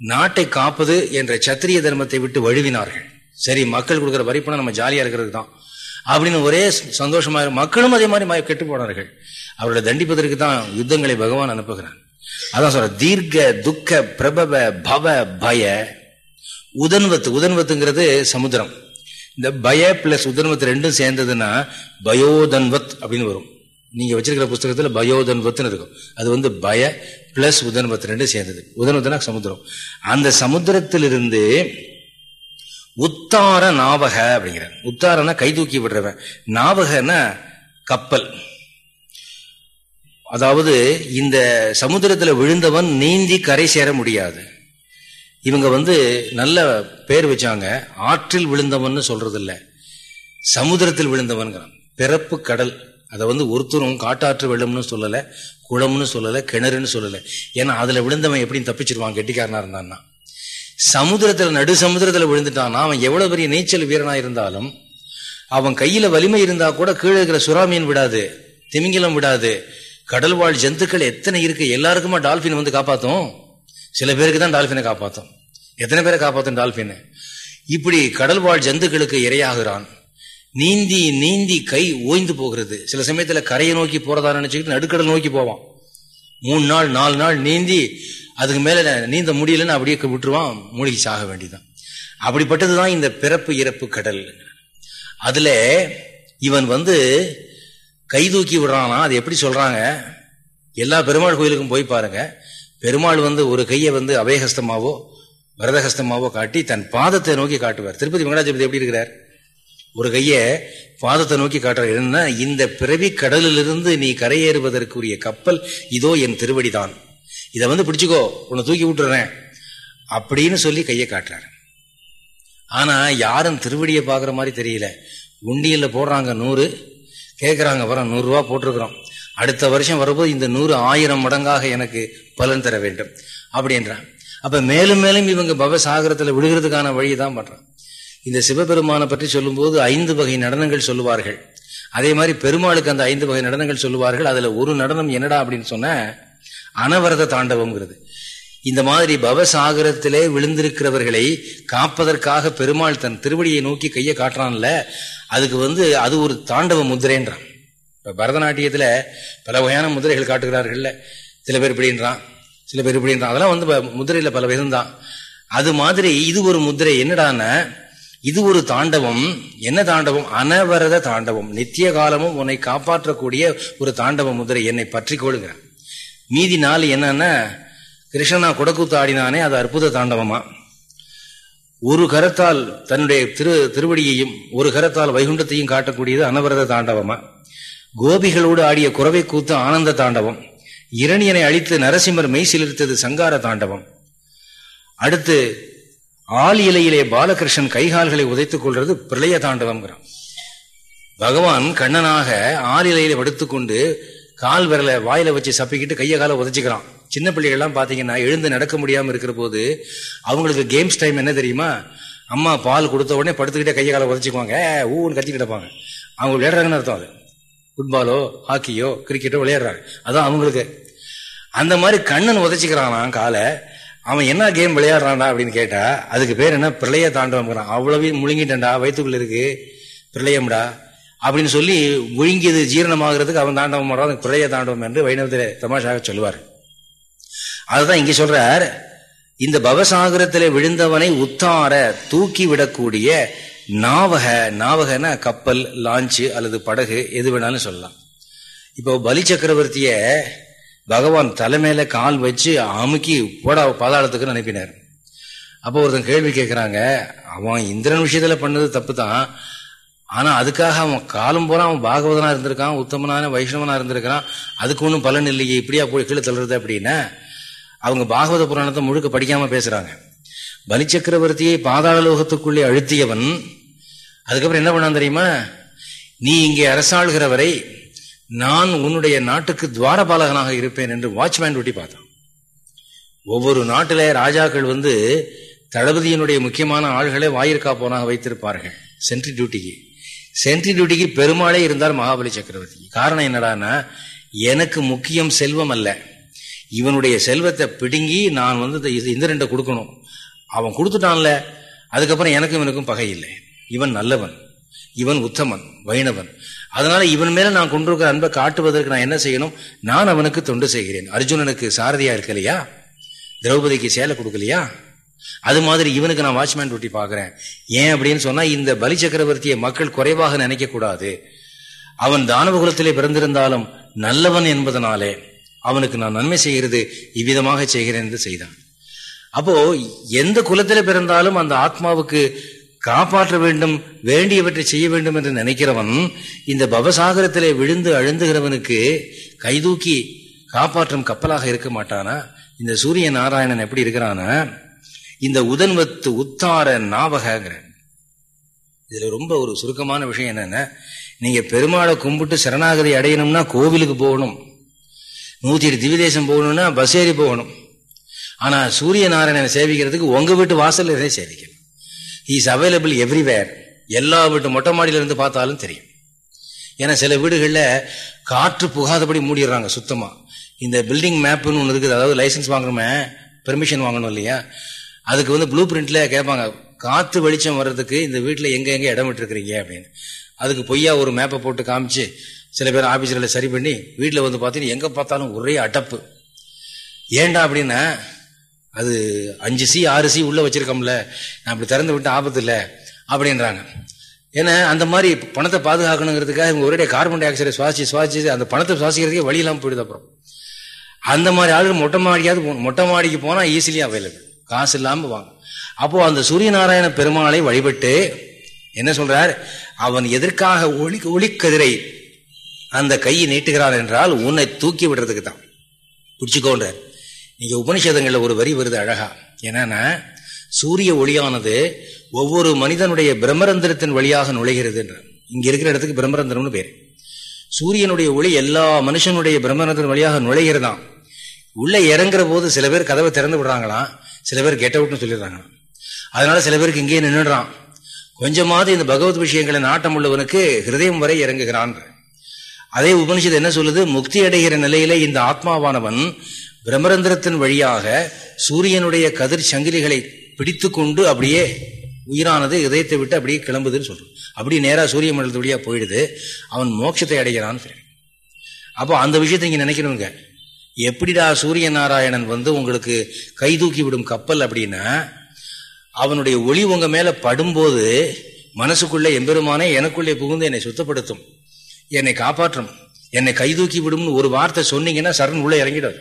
நாட்டை காப்பது என்ற சத்திரிய தர்மத்தை விட்டு வழுவினார்கள். சரி மக்கள் கொடுக்குற வரிப்பணம் நம்ம ஜாலியா இருக்கிறது தான். அப்படின்னு ஒரே சந்தோஷமாக மக்களும் அதே மாதிரி கெட்டு போனார்கள். அவர்களை தண்டிப்பதற்கு தான் யுத்தங்களை பகவான் அனுப்புகிறான் அதான் சொல்ற தீர்க்க துக்க பிரபவ பவ பய. உதன்வத்து உதன்வத்துங்கிறது சமுத்திரம். இந்த பய பிளஸ் உதன்வத் ரெண்டும் சேர்ந்ததுன்னா பயோதன்வத் அப்படின்னு வரும். நீங்க வச்சிருக்கிற புஸ்தகத்துல பயோதன்வத்துன்னு இருக்கும். அது வந்து பய பிளஸ் உதன்வத் ரெண்டும் சேர்ந்தது. உதன்வத்துனா சமுத்திரம். அந்த சமுத்திரத்திலிருந்து உத்தார நாவக அப்படிங்கிற உத்தாரனா கை தூக்கி விடுறவன். நாவகன்னா கப்பல். அதாவது இந்த சமுத்திரத்தில் விழுந்தவன் நீந்தி கரை சேர முடியாது. இவங்க வந்து நல்ல பேர் வச்சாங்க. ஆற்றில் விழுந்தவன் சொல்றது இல்லை சமுதிரத்தில் விழுந்தவன் பிறப்பு கடல். அதை வந்து ஒருத்தரும் காட்டாற்று வெள்ளம்னு சொல்லலை குளம்னு சொல்லலை கிணறுன்னு சொல்லலை. ஏன்னா அதில் விழுந்தவன் எப்படி தப்பிச்சிருவான் கெட்டிக்காரனா இருந்தான்னா. சமுதிரத்தில் நடு சமுதிரத்தில் விழுந்துட்டான்னா அவன் எவ்வளோ பெரிய நீச்சல் வீரனா இருந்தாலும் அவன் கையில் வலிமை இருந்தால் கூட கீழே இருக்கிற சுறாமீன் விடாது திமிங்கிலம் விடாது கடல் வாழ் ஜந்துக்கள் எத்தனை இருக்கு? எல்லாருக்குமா டால்பின் வந்து காப்பாத்தும்? சில பேருக்கு தான் டால்பினை காப்பாத்தும். எத்தனை பேரை காப்பாத்தும் டால்பின்? இப்படி கடல் வாழ் ஜந்துக்களுக்கு இரையாகிறான். நீந்தி நீந்தி கை ஓய்ந்து போகிறது. சில சமயத்துல கரையை நோக்கி போறதா நினைச்சுக்கிட்டு நடுக்கடல் நோக்கி போவான். மூணு நாள் நாலு நாள் நீந்தி அதுக்கு மேல நீந்த முடியலன்னு அப்படியே விட்டுருவான். மூழ்கி சாக வேண்டியதான் அப்படிப்பட்டதுதான் இந்த பிறப்பு இறப்பு கடல். அதுல இவன் வந்து கை தூக்கி விடுறான்னா அது எப்படி சொல்றாங்க? எல்லா பெருமாள் கோயிலுக்கும் போய் பாருங்க. பெருமாள் வந்து ஒரு கையை வந்து அபயஹஸ்தமாவோ வரதஹஸ்தமாவோ காட்டி தன் பாதத்தை நோக்கி காட்டுவார். திருப்பதி வெங்கடாஜபதி எப்படி இருக்கிறார்? ஒரு கைய பாதத்தை நோக்கி காட்டுற என்ன இந்த பிறவி கடலிலிருந்து நீ கரையேறுவதற்குரிய கப்பல் இதோ என் திருவடிதான். இதை வந்து பிடிச்சுக்கோ உன்னை தூக்கி விட்டுறேன் அப்படின்னு சொல்லி கையை காட்டுறாரு. ஆனா யாரும் திருவடியை பாக்குற மாதிரி தெரியல. உண்டியல்ல போடுறாங்க நூறு கேட்குறாங்க வரோம் நூறுரூவா போட்டிருக்கிறோம். அடுத்த வருஷம் வரும்போது இந்த நூறு ஆயிரம் மடங்காக எனக்கு பலன் தர வேண்டும். அப்படின்றான் அப்ப மேலும் மேலும் இவங்க பவசாகரத்தில் விழுகிறதுக்கான வழியை தான் பண்றான். இந்த சிவபெருமானை பற்றி சொல்லும்போது ஐந்து வகை நடனங்கள் சொல்லுவார்கள். அதே மாதிரி பெருமாளுக்கு அந்த ஐந்து வகை நடனங்கள் சொல்லுவார்கள். அதுல ஒரு நடனம் என்னடா அப்படின்னு சொன்ன அனவரத தாண்டவம்ங்கிறது. இந்த மாதிரி பவசாகரத்திலே விழுந்திருக்கிறவர்களை காப்பதற்காக பெருமாள் தன் திருவடியை நோக்கி கையை காட்டுறான்ல அதுக்கு வந்து அது ஒரு தாண்டவ முதிரைன்றான். இப்போ பரதநாட்டியத்தில் பல வகையான முதிரைகள் காட்டுகிறார்கள்ல. சில பேர் இப்படின்றான் சில பேர் இப்படின்றான் அதெல்லாம் வந்து முதிரையில் பல விதம்தான். அது மாதிரி இது ஒரு முதிரை என்னடான இது ஒரு தாண்டவம். என்ன தாண்டவம்? அனவரத தாண்டவம். நித்திய காலமும் உன்னை காப்பாற்றக்கூடிய ஒரு தாண்டவ முதிரை என்னை பற்றி கொள்கிறான் மீதி நாள் என்னன்னா கிருஷ்ணனா குடக்கூத்து ஆடினானே அது அற்புத தாண்டவமா? ஒரு கரத்தால் தன்னுடைய திரு திருவடியையும் ஒரு கரத்தால் வைகுண்டத்தையும் காட்டக்கூடியது அனவரத தாண்டவமா? கோபிகளோடு ஆடிய குறவை கூத்து ஆனந்த தாண்டவம். இரணியனை அழித்து நரசிம்மர் மெய் சிலிர்த்தது சங்கார தாண்டவம். அடுத்து ஆள் இலையிலே பாலகிருஷ்ணன் கைகால்களை உதைத்துக் கொள்றது பிரளய தாண்டவம்ங்கிறான். பகவான் கண்ணனாக ஆள் இலையில படுத்துக்கொண்டு கால் விரல வாயில வச்சு சப்பிக்கிட்டு கைய காலை உதச்சிக்கிறான். சின்ன பிள்ளைகள்லாம் பாத்தீங்கன்னா எழுந்து நடக்க முடியாம இருக்கிற போது அவங்களுக்கு கேம்ஸ் டைம் என்ன தெரியுமா? அம்மா பால் கொடுத்த உடனே படுத்துக்கிட்டே கையை காலை உதச்சிக்குவாங்க. ஊன்னு கத்திக்கிட்டு அவங்க விளையாடுறாங்கன்னு அர்த்தம் அது. ஃபுட்பாலோ ஹாக்கியோ கிரிக்கெட்டோ விளையாடுறாங்க. அதான் அவங்களுக்கு. அந்த மாதிரி கண்ணன் உதச்சிக்கிறானா காலை. அவன் என்ன கேம் விளையாடுறான்டா அப்படின்னு கேட்டா அதுக்கு பேர் என்ன? பிரளைய தாண்டவங்கிறான் அவ்வளவு முழுங்கிட்டேன்டா வயிற்றுக்குள்ள இருக்கு. பிரளையம்டா. அப்படின்னு சொல்லி முழுங்கியது ஜீரணமாகிறதுக்கு அவன் தாண்டவம் பண்ணுறான் பிரளய தாண்டவம் என்று வைணவத்தில் தமாஷாக சொல்லுவார். அதுதான் இங்க சொல்றார் இந்த பவசாகரத்தில் விழுந்தவனை உத்தார தூக்கி விடக்கூடிய நாவக நாவகனா கப்பல் லான்ச்சு அல்லது படகு எது வேணாலும் சொல்லலாம். இப்போ பலி சக்கரவர்த்திய பகவான் தலைமையில கால் வச்சு அமுக்கி போடா பாதாளத்துக்குன்னு அனுப்பினார். அப்போ ஒருத்தன் கேள்வி கேட்கிறாங்க அவன் இந்திரன் விஷயத்துல பண்ணது தப்பு தான் ஆனா அதுக்காக அவன் காலம் போல அவன் பாகவதனா இருந்திருக்கான் உத்தமனான வைஷ்ணவனா இருந்திருக்கான் அதுக்கு ஒன்றும் பலன் இல்லையே இப்படியா போய் கீழே தள்ளுறது அப்படின்னா அவங்க பாகவத புராணத்தை முழுக்க படிக்காம பேசுறாங்க. பலி சக்கரவர்த்தியை பாதாளலோகத்துக்குள்ளே அழுத்தியவன் அதுக்கப்புறம் என்ன பண்ணான் தெரியுமா? நீ இங்கே அரசாளுகிறவரை நான் உன்னுடைய நாட்டுக்கு துவாரபாலகனாக இருப்பேன் என்று வாட்ச்மேன் ஒட்டி பார்த்தான். ஒவ்வொரு நாட்டில ராஜாக்கள் வந்து தளபதியினுடைய முக்கியமான ஆள்களை வாயிற்காப்போனாக வைத்திருப்பார்கள் சென்ட்ரி டியூட்டிக்கு சென்ட்ரிடியூட்டிக்கு பெருமாளே இருந்தார் மகாபலி சக்கரவர்த்தி. காரணம் என்னடானா எனக்கு முக்கியம் செல்வம் அல்ல. இவனுடைய செல்வத்தை பிடுங்கி நான் வந்து இந்திரண்ட கொடுக்கணும். அவன் கொடுத்துட்டான்ல அதுக்கப்புறம் எனக்கும் இவனுக்கும் பகை இல்லை. இவன் நல்லவன். இவன் உத்தமன் வைணவன். அதனால இவன் மேல நான் கொண்டிருக்கிற அன்பை காட்டுவதற்கு நான் என்ன செய்யணும்? நான் அவனுக்கு தொண்டு செய்கிறேன். அர்ஜுனனுக்கு சாரதியா இருக்கலையா திரௌபதிக்கு சேலை கொடுக்கலையா? அது மாதிரி இவனுக்கு நான் வாட்ச்மேன் டியூட்டி பாக்குறேன் ஏன் அப்படின்னு சொன்னா இந்த பலி சக்கரவர்த்தியை மக்கள் குறைவாக நினைக்க கூடாது. அவன் தானவகுலத்திலே பிறந்திருந்தாலும் நல்லவன் என்பதனாலே அவனுக்கு நான் நன்மை செய்கிறது இவ்விதமாக செய்கிறேன் என்று செய்தான். அப்போ எந்த குலத்தில பிறந்தாலும் அந்த ஆத்மாவுக்கு காப்பாற்ற வேண்டும் வேண்டியவற்றை செய்ய வேண்டும் என்று நினைக்கிறவன் இந்த பவசாகரத்திலே விழுந்து அழுந்துகிறவனுக்கு கைதூக்கி காப்பாற்றும் கப்பலாக இருக்க மாட்டானா? இந்த சூரிய நாராயணன் எப்படி இருக்கிறானா? இந்த உதன்வத்து உத்தார ஞாபகங்கிற இதுல ரொம்ப ஒரு சுருக்கமான விஷயம் என்னன்னா நீங்க பெருமாளை கும்பிட்டு சரணாகதி அடையணும்னா கோவிலுக்கு போகணும். நூத்தி எட்டு திவிதேசம் போகணும்னா பஸ் ஏறி போகணும். ஆனா சூரிய நாராயணனை சேவிக்கிறதுக்கு உங்க வீட்டு வாசல்ல இருந்தே சேவிக்கணும். இஸ் அவைலபிள் எவ்ரிவேர் எல்லா வீட்டு மொட்டை மாடியில இருந்து பார்த்தாலும் தெரியும். ஏன்னா சில வீடுகளில் காற்று புகாதபடி மூடிடுறாங்க சுத்தமா. இந்த பில்டிங் மேப்னு ஒன்று இருக்குது. அதாவது லைசன்ஸ் வாங்கணுமே பெர்மிஷன் வாங்கணும் இல்லையா? அதுக்கு வந்து ப்ளூ பிரிண்ட்ல கேட்பாங்க காற்று வெளிச்சம் வர்றதுக்கு இந்த வீட்டில் எங்க எங்க இடம் விட்டுருக்கிறீங்க அப்படின்னு. அதுக்கு பொய்யா ஒரு மேப்பை போட்டு காமிச்சு சில பேர் ஆபீஸ்களை சரி பண்ணி வீட்டில் வந்து பார்த்தீங்கன்னா எங்க பார்த்தாலும் ஒரே அடப்பு. ஏண்டா அப்படின்னா அது அஞ்சு சி ஆறு சி உள்ள வச்சிருக்கோம்ல நான் அப்படி திறந்து விட்டு ஆபத்து இல்லை அப்படின்றாங்க. ஏன்னா அந்த மாதிரி பணத்தை பாதுகாக்கணுங்கிறதுக்காக இவங்க ஒரே கார்பன் டை ஆக்சைடை சுவாசி சுவாசி அந்த பணத்தை சுவாசிக்கிறதுக்கே வழி இல்லாமல் போயிடுது அப்புறம். அந்த மாதிரி ஆளுகள் மொட்டை மாடியாவது மொட்டை மாடிக்கு போனால் ஈஸிலி அவைலபிள் காசு இல்லாமல் வாங்க. அப்போ அந்த சூரிய நாராயண பெருமாளை வழிபட்டு என்ன சொல்றார்? அவன் எதற்காக ஒளி ஒளிக்கதிரை அந்த கையை நீட்டுகிறான் என்றால் உன்னை தூக்கி விடுறதுக்கு தான். பிடிச்சிக்கோன்றார் நீங்க உபனிஷதங்கள்ல ஒரு வரி வருது அழகா. என்னன்னா சூரிய ஒளியானது ஒவ்வொரு மனிதனுடைய பிரம்மரந்திரத்தின் வழியாக நுழைகிறது என்ற இங்க இருக்கிற இடத்துக்கு பிரம்மரந்திரம்னு பேர். சூரியனுடைய ஒளி எல்லா மனுஷனுடைய பிரம்மரந்திரம் வழியாக நுழைகிறதாம். உள்ள இறங்குற போது சில பேர் கதவை திறந்து விடுறாங்களாம். சில பேர் கெட் அவுட்னு சொல்லிடுறாங்க. அதனால சில பேருக்கு இங்கேயே நின்றுடுறான் கொஞ்சமாவது இந்த பகவத் விஷயங்களை நாட்டம் உள்ளவனுக்கு ஹிருதயம் வரை இறங்குகிறான் அதே உபனிஷத்து என்ன சொல்லுது? முக்தி அடைகிற நிலையில இந்த ஆத்மாவானவன் பிரம்மரந்திரத்தின் வழியாக சூரியனுடைய கதிர் சங்கிலிகளை பிடித்து கொண்டு அப்படியே உயிரானது இதயத்தை விட்டு அப்படியே கிளம்புதுன்னு சொல்றோம். அப்படி நேராக சூரிய மண்டலத்து வழியாக போயிடுது. அவன் மோட்சத்தை அடைகிறான்னு சொல்லி அப்போ அந்த விஷயத்தை இங்க நினைக்கணுங்க. எப்படிடா சூரிய நாராயணன் வந்து உங்களுக்கு கை தூக்கி விடும் கப்பல் அப்படின்னா அவனுடைய ஒளி உங்க மேல படும்போது மனசுக்குள்ளே எம்பெருமானே எனக்குள்ளே புகுந்து என்னை சுத்தப்படுத்தும். என்னை காப்பாற்றும். என்னை கைதூக்கி விடும்னு ஒரு வார்த்தை சொன்னீங்கன்னா சரண் உள்ள இறங்கிடும்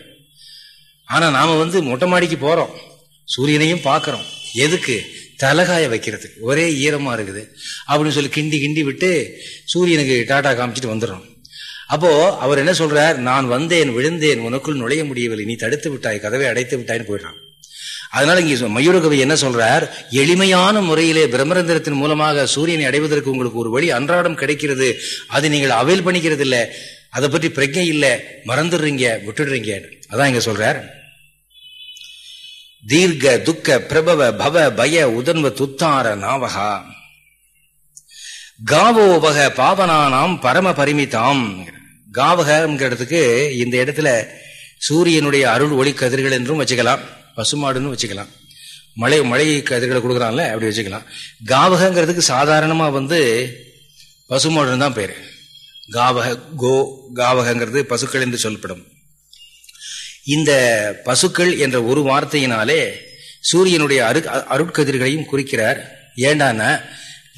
ஆனா நாம வந்து மொட்டை மாடிக்கு போறோம். சூரியனையும் பார்க்குறோம். எதுக்கு? தலகாய வைக்கிறதுக்கு. ஒரே ஈரமா இருக்குது. அப்படின்னு சொல்லி கிண்டி கிண்டி விட்டு சூரியனுக்கு டாட்டா காமிச்சிட்டு வந்துடுறோம். அப்போ அவர் என்ன சொல்றார்? நான் வந்தேன் விழுந்தேன் உனக்குள் நுழைய முடியவில்லை நீ தடுத்து விட்டாய் கதவை அடைத்து விட்டாய்னு போயிடறான். அதனால இங்க மயூரகவி என்ன சொல்றார்? எளிமையான முறையிலே பிரம்மரந்திரத்தின் மூலமாக சூரியனை அடைவதற்கு உங்களுக்கு ஒரு வழி அன்றாடம் கிடைக்கிறது. அது நீங்கள் அவைல் பண்ணிக்கிறது இல்ல அதை பற்றி பிரஜை இல்லை. மறந்துடுறீங்க விட்டுடுறீங்க. அதான் இங்க சொல்றார். தீர்க்க துக்க பிரபவ பவ பய உதன்வ துத்தார நாவகா. காவோபக பாவனானாம் பரம பரிமிதாம் காவகங்கிறதுக்கு இந்த இடத்துல சூரியனுடைய அருள் ஒளி கதிர்கள் என்றும் வச்சுக்கலாம். பசுமாடுன்னு வச்சுக்கலாம். மழை மழை கதிர்களை கொடுக்குறாங்கள அப்படி வச்சுக்கலாம். காவகங்கிறதுக்கு சாதாரணமாக வந்து பசுமாடுன்னு தான் பேர். காவக கோ காவகங்கிறது பசுக்கள் என்று சொல்லப்படும். இந்த பசுக்கள் என்ற ஒரு வார்த்தையினாலே சூரியனுடைய அரு அருட்கதிர்களையும் குறிக்கிறார். ஏண்டானா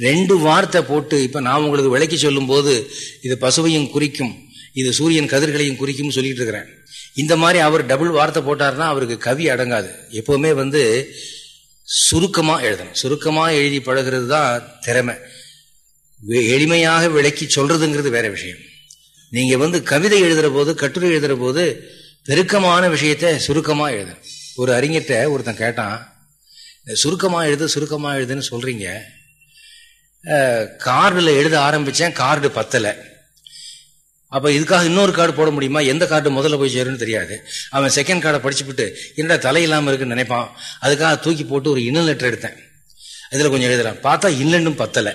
ரெண்டு வார்த்தை போட்டு இப்போ நான் உங்களுக்கு விளக்கி சொல்லும்போது இது பசுவையும் குறிக்கும். இது சூரியன் கதிர்களையும் குறிக்கும் சொல்லிட்டு இருக்கிறேன். இந்த மாதிரி அவர் டபுள் வார்த்தை போட்டார்னா அவருக்கு கவி அடங்காது. எப்பவுமே வந்து சுருக்கமாக எழுதணும். சுருக்கமாக எழுதி பழகிறது தான் திறமை. எளிமையாக விளக்கி சொல்றதுங்கிறது வேற விஷயம். நீங்க வந்து கவிதை எழுதுற போது கட்டுரை எழுதுற போது பெருக்கமான விஷயத்த சுருக்கமாக எழுத. ஒரு அறிஞர்கிட்ட ஒருத்தன் கேட்டான் சுருக்கமாக எழுது சுருக்கமாக எழுதுன்னு சொல்றீங்க. கார்டில் எழுத ஆரம்பித்தேன் கார்டு பத்தலை. அப்போ இதுக்காக இன்னொரு கார்டு போட முடியுமா? எந்த கார்டு முதல்ல போய் சேரும்னு தெரியாது. அவன் செகண்ட் கார்டை படிச்சுவிட்டு என்னடா தலை இல்லாமல் இருக்குன்னு நினைப்பான். அதுக்காக தூக்கி போட்டு ஒரு இன்னல் லெட்டர் எடுத்தேன். இதில் கொஞ்சம் எழுதுறான் பார்த்தா இன்னும் பத்தலை.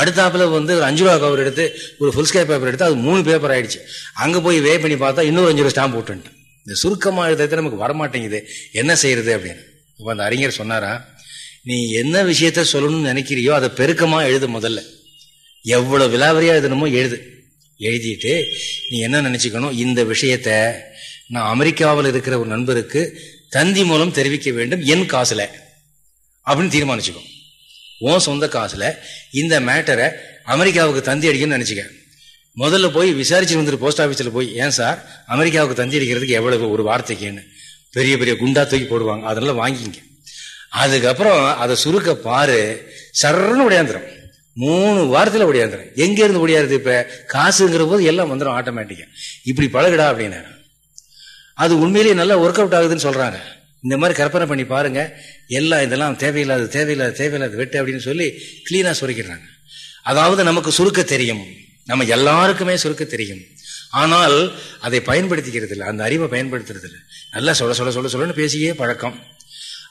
அடுத்தாப்பில் வந்து ஒரு அஞ்சு ரூபா கவர் எடுத்து ஒரு ஃபுல் ஸ்கேப் பேப்பர் எடுத்து அது மூணு பேப்பர் ஆயிடுச்சு. அங்கே போய் வே பண்ணி பார்த்தா இன்னொரு அஞ்சு ரூபா ஸ்டாம்ப் போட்டுன்ட்டு இந்த சுருக்கமாக எழுதுறது நமக்கு வரமாட்டேங்குது. என்ன செய்யறது அப்படின்னு. இப்போ அந்த அறிஞர் சொன்னாரா நீ என்ன விஷயத்த சொல்லணும்னு நினைக்கிறியோ அதை பெருக்கமாக எழுது முதல்ல. எவ்வளோ விலாவரியாக எழுதணுமோ எழுது. எழுதிட்டு நீ என்ன நினைச்சுக்கணும்? இந்த விஷயத்த நான் அமெரிக்காவில் இருக்கிற ஒரு நண்பருக்கு தந்தி மூலம் தெரிவிக்க வேண்டும் என் காசுல. அப்படின்னு தீர்மானிச்சுக்கோ. உன் சொந்த காசுல இந்த மேட்டரை அமெரிக்காவுக்கு தந்தி அடிக்கணும்னு நினைச்சுக்க. முதல்ல போய் விசாரிச்சு வந்துட்டு போஸ்ட் ஆஃபீஸில் போய். ஏன் சார்? அமெரிக்காவுக்கு தந்தி அடிக்கிறதுக்கு எவ்வளவு ஒரு வார்த்தைக்குன்னு. பெரிய பெரிய குண்டா தூக்கி போடுவாங்க. அதெல்லாம் வாங்கிங்க அதுக்கப்புறம் அதை சுருக்க பாரு. சர்ன்னு உடையாந்துரும். மூணு வாரத்தில் ஒடியாந்துடும் எங்க இருந்து ஒடியாருது இப்ப? காசுங்கிற போது எல்லாம் வந்துடும் ஆட்டோமேட்டிக்கா இப்படி பழகுடா அப்படின்னு. அது உண்மையிலேயே நல்லா ஒர்க் அவுட் ஆகுதுன்னு சொல்றாங்க. இந்த மாதிரி கற்பனை பண்ணி பாருங்க. எல்லாம் இதெல்லாம் தேவையில்லாத தேவையில்லாத தேவையில்லாத வெட்டு அப்படின்னு சொல்லி கிளீனா சுருக்கிடுறாங்க. அதாவது நமக்கு சுருக்க தெரியும். நம்ம எல்லாருக்குமே சுருக்க தெரியும். ஆனால் அதை பயன்படுத்திக்கிறது இல்லை அந்த அறிவை பயன்படுத்துறது இல்லை நல்லா சொல்ல சொல்ல சொல்ல சொல்லணும்னு பேசியே பழக்கம்.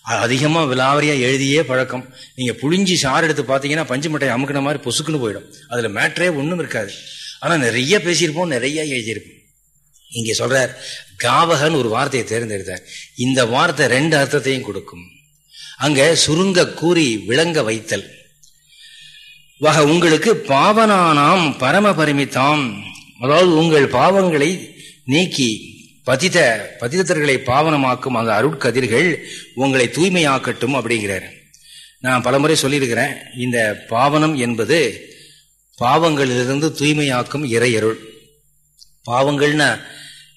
அதிகமாக விலாவரியா எழுதியே பழக்கம். நீங்க புழிஞ்சி சாறு எடுத்து பார்த்தீங்கன்னா பஞ்சு மட்டையை அமுக்கின மாதிரி பொசுக்குன்னு போயிடும். அதுல மேட்ரே ஒன்றும் இருக்காது. ஆனால் நிறைய பேசியிருப்போம் நிறைய எழுதியிருப்போம். இங்கே சொல்றார் காவகன் ஒரு வார்த்தையை தேர்ந்தெடுத்தார். இந்த வார்த்தை ரெண்டு அர்த்தத்தையும் கொடுக்கும். அங்க சுருங்க கூறி விளங்க வைத்தல். வக உங்களுக்கு பாவனானாம் பரம பரிமித்தாம் அதாவது உங்கள் பாவங்களை நீக்கி பதித பதிதத்தர்களை பாவனமாக்கும் அந்த அருட்கதிர்கள் உங்களை தூய்மையாக்கட்டும் அப்படிங்கிறார். நான் பலமுறை சொல்லியிருக்கிறேன் இந்த பாவனம் என்பது பாவங்களிலிருந்து தூய்மையாக்கும் இறையருள். பாவங்கள்னா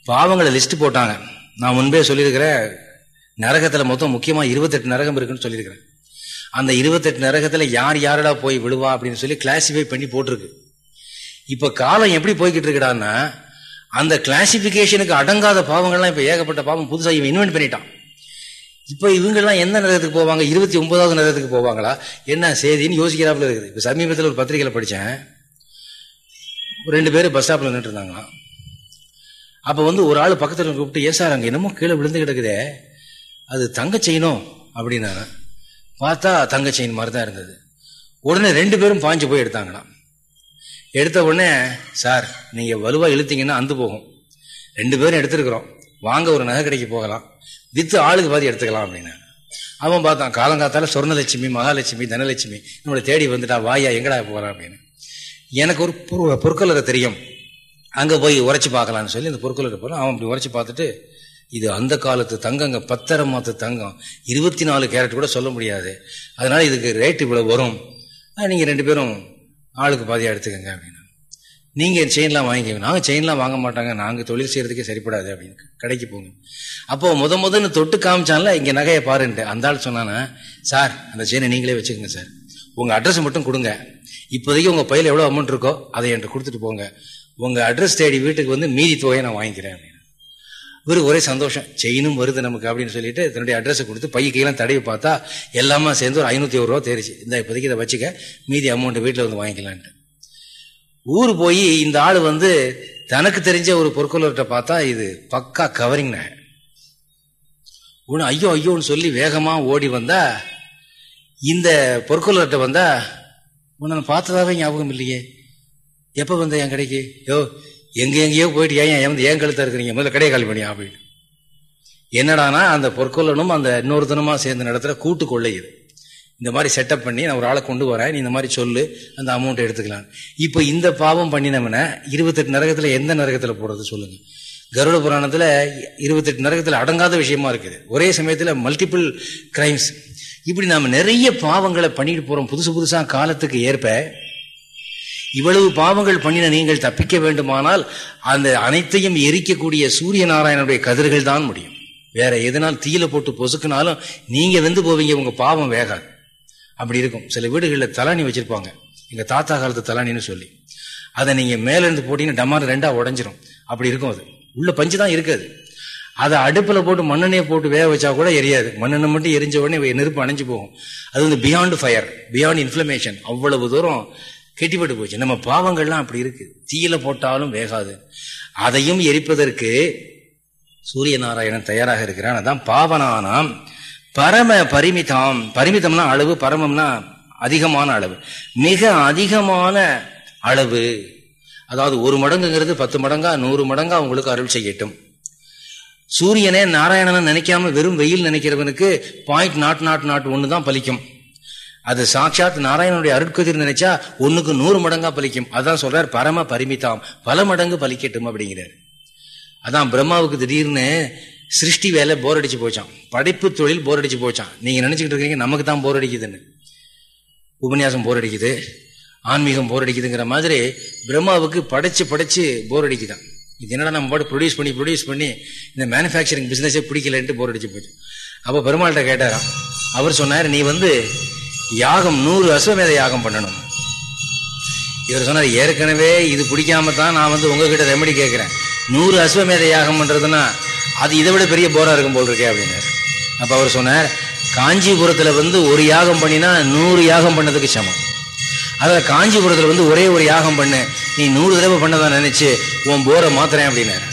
பாவங்களை லிஸ்ட் போட்டாங்க. நான் முன்பே சொல்லியிருக்கிறேன் நரகத்தில் மொத்தம் முக்கியமாக இருபத்தெட்டு நரகம் இருக்குன்னு சொல்லியிருக்கிறேன். அந்த இருபத்தெட்டு நரகத்தில் யார் யாரடா போய் விழுவா அப்படின்னு சொல்லி கிளாசிஃபை பண்ணி போட்டிருக்கு. இப்போ காலம் எப்படி போய்கிட்டு இருக்குடான்னா அந்த கிளாசிபிகேஷனுக்கு அடங்காத பாவங்கள்லாம் இப்ப ஏகப்பட்ட பாவம் புதுசாக இவன் இன்வென்ட் பண்ணிட்டான். இப்ப இவங்கெல்லாம் எந்த நேரத்துக்கு போவாங்க? இருபத்தி ஒன்பதாவது நேரத்துக்கு போவாங்களா? என்ன செய்தின்னு யோசிக்கிறாப்புல இருக்குது. இப்ப சமீபத்தில் ஒரு பத்திரிகையில படித்தேன் ரெண்டு பேரும் பஸ் ஸ்டாப்ல நின்று இருந்தாங்களாம் அப்ப வந்து ஒரு ஆள் பக்கத்தில் கூப்பிட்டு ஏன் சார் அங்க என்னமோ கீழே விழுந்து கிடக்குதே. அது தங்க செயினும் அப்படின்னா பார்த்தா தங்க செயின் மாதிரி தான் இருந்தது. உடனே ரெண்டு பேரும் பாஞ்சு போய் எடுத்தாங்களாம். எடுத்த உடனே சார் நீங்கள் வலுவாக இழுத்தீங்கன்னா அந்து போகும். ரெண்டு பேரும் எடுத்துருக்குறோம். வாங்க ஒரு நகை கடைக்கு போகலாம். வித்து ஆளுக்கு பாதி எடுத்துக்கலாம் அப்படின்னு அவன் பார்த்தான் காலங்காத்தால சொர்ணலட்சுமி மகாலட்சுமி தனலட்சுமி நம்மளை தேடி வந்துட்டா வாயா எங்கடா போகலாம் அப்படின்னு. எனக்கு ஒரு பொற்கொள்ளரை தெரியும். அங்கே போய் உரைச்சி பார்க்கலான்னு சொல்லி அந்த பொற்கொள்ளரை போகிறோம் அவன் அப்படி உரைச்சி பார்த்துட்டு இது அந்த காலத்து தங்கங்க பத்தரை மாத்து தங்கம். இருபத்தி நாலு கேரட் கூட சொல்ல முடியாது. அதனால இதுக்கு ரேட் இவ்வளோ வரும். நீங்கள் ரெண்டு பேரும் ஆளுக்கு பாதியாக எடுத்துக்கோங்க அப்படின்னு. நீங்கள் செயின்லாம் வாங்கிக்கோங்க நாங்கள் செயின்லாம் வாங்க மாட்டாங்க. நாங்கள் தொழில் செய்கிறதுக்கே சரிப்படாது அப்படின்னு கடைக்கு போங்க. அப்போ முத முதன்னு தொட்டு காமிச்சான்ல இங்கே நகையை பாருன்ட்டு. அந்த ஆள் சொன்னானா சார் அந்த செயினை நீங்களே வச்சுக்கோங்க சார். உங்கள் அட்ரஸ் மட்டும் கொடுங்க. இப்போதைக்கு உங்கள் பையில் எவ்வளோ அமௌண்ட் இருக்கோ அதை என்கிட்ட கொடுத்துட்டு போங்க. உங்கள் அட்ரஸ் தேடி வீட்டுக்கு வந்து மீதி தொகையை நான் வாங்கிக்கிறேன். இவரு ஒரே சந்தோஷம். செயினும் வருது நமக்கு அப்படின்னு சொல்லிட்டு தன்னுடைய அட்ரஸை கொடுத்து பையக்கையெல்லாம் தடவி பார்த்தா எல்லாமே சேர்ந்து ஒரு ஐநூத்தி ஒரு ரூபா தேரிச்சு இந்த இப்போதைக்கு இதை வச்சுக்க மீதி அமௌண்ட் வீட்டில் வந்து வாங்கிக்கலான்ட்டு. ஊர் போய் இந்த ஆள் வந்து தனக்கு தெரிஞ்ச ஒரு பொற்கொள்ளர்கிட்ட பார்த்தா இது பக்கா கவரிங் ஒன்று ஐயோ ஐயோன்னு சொல்லி வேகமாக ஓடி வந்தா இந்த பொற்கொள்ளர்கிட்ட வந்தா உன்னை பார்த்ததாவே ஞாபகம் இல்லையே. எப்போ வந்த என் கடைக்கு? யோ எங்கே எங்கேயோ போயிட்டு ஏன் ஏன் வந்து ஏன் கழுத்தா இருக்கிறீங்க? முதல்ல கடையை காலி பண்ணி அப்படின்னு என்னடானா அந்த பொற்கொள்ளனும் அந்த இன்னொருத்தனுமா சேர்ந்த இடத்துல கூட்டு கொள்ளையுது இந்த மாதிரி செட்டப் பண்ணி நான் ஒரு ஆளை கொண்டு வரேன் நீ இந்த மாதிரி சொல்லு அந்த அமௌண்ட் எடுத்துக்கலாம். இப்போ இந்த பாவம் பண்ணினவன இருபத்தெட்டு நரகத்தில் எந்த நரகத்தில் போடுறது சொல்லுங்க. கருட புராணத்தில் இருபத்தெட்டு நரகத்தில் அடங்காத விஷயமா இருக்குது. ஒரே சமயத்தில் மல்டிபிள் கிரைம்ஸ் இப்படி நாம் நிறைய பாவங்களை பண்ணிட்டு போகிறோம் புதுசு புதுசாக காலத்துக்கு ஏற்ப இவ்வளவு பாவங்கள் பண்ணின நீங்கள் தப்பிக்க வேண்டுமானால் அந்த அனைத்தையும் எரிக்கக்கூடிய சூரிய நாராயணனுடைய கதிர்கள் தான் முடியும். வேற எதனால் தீயில போட்டு பொசுக்குனாலும் நீங்க வெந்து போவீங்க உங்க பாவம் வேகாது. அப்படி இருக்கும். சில வீடுகளில் தலாணி வச்சிருப்பாங்க. எங்க தாத்தா காலத்து தலானின்னு சொல்லி. அதை நீங்க மேல இருந்து போட்டீங்கன்னா டமார் ரெண்டா உடஞ்சிரும். அப்படி இருக்கும் அது. உள்ள பஞ்சு தான் இருக்காது. அதை அடுப்புல போட்டு மண்ணெண்ணெயை போட்டு வேக வச்சா கூட எரியாது. மண்ணெண்ணை மட்டும் எரிஞ்ச உடனே நெருப்பு அணைஞ்சு போகும். அது வந்து பியாண்ட் ஃபயர் பியாண்ட் இன்ஃபிளமேஷன் அவ்வளவு தூரம் கெட்டிப்பட்டு போச்சு. நம்ம பாவங்கள்லாம் அப்படி இருக்கு. தீயில போட்டாலும் வேகாது. அதையும் எரிப்பதற்கு சூரிய நாராயணன் தயாராக இருக்கிறான். அதான் பாவனானாம். பரம பரிமிதாம். பரிமிதம்னா அளவு பரமம்னா அதிகமான அளவு. மிக அதிகமான அளவு. அதாவது ஒரு மடங்குங்கிறது பத்து மடங்கா நூறு மடங்கா அவங்களுக்கு அருள் செய்யட்டும். சூரியனே நாராயணனை நினைக்காம வெறும் வெயில் நினைக்கிறவனுக்கு பாயிண்ட் நாட் நாட் நாட் ஒன்று தான் பலிக்கும். அது சாட்சாத் நாராயணனுடைய அருட்கதிர் நினைச்சா ஒன்னுக்கு நூறு மடங்கா பலிக்கும். அதான் சொல்றார் பரம பரிமிதாம். பல மடங்கு பலிக்கட்டும் அப்படிங்கிறார். அதான் பிரம்மாவுக்கு திடீர்னு சிருஷ்டி வேலை போர் அடிச்சு போச்சான் படைப்பு தொழில் போர் அடிச்சு போச்சான் நீங்க நினைச்சுக்கிட்டு இருக்கீங்க நமக்கு தான் போர் அடிக்குதுன்னு. உபன்யாசம் போர் அடிக்குது. ஆன்மீகம் போர் அடிக்குதுங்கிற மாதிரி பிரம்மாவுக்கு படைச்சு படைச்சு போர் அடிக்குதான் இது என்னடா நம்ம பாட்டு ப்ரொடியூஸ் பண்ணி ப்ரொடியூஸ் பண்ணி இந்த மேனுஃபேக்சரிங் பிஸ்னஸே பிடிக்கலன்ட்டு போர் அடிச்சு போச்சு. அப்போ பெருமாள்கிட்ட கேட்டாராம். அவர் சொன்னார் நீ வந்து யாகம் நூறு அஸ்வமேத யாகம் பண்ணணும். இவர் சொன்னார் ஏற்கனவே இது பிடிக்காம தான் நான் வந்து உங்ககிட்ட ரெமடி கேட்குறேன். நூறு அஸ்வமேத யாகம் பண்ணுறதுன்னா அது இதை விட பெரிய போராக இருக்கும் போல் இருக்கே அப்படின்னார். அப்போ அவர் சொன்னார் காஞ்சிபுரத்தில் வந்து ஒரு யாகம் பண்ணினா நூறு யாகம் பண்ணதுக்கு சமம். அதாவது காஞ்சிபுரத்தில் வந்து ஒரே ஒரு யாகம் பண்ணு நீ நூறு தடவை பண்ணதான் நினச்சி உன் போரை மாத்துறேன் அப்படின்னாரு.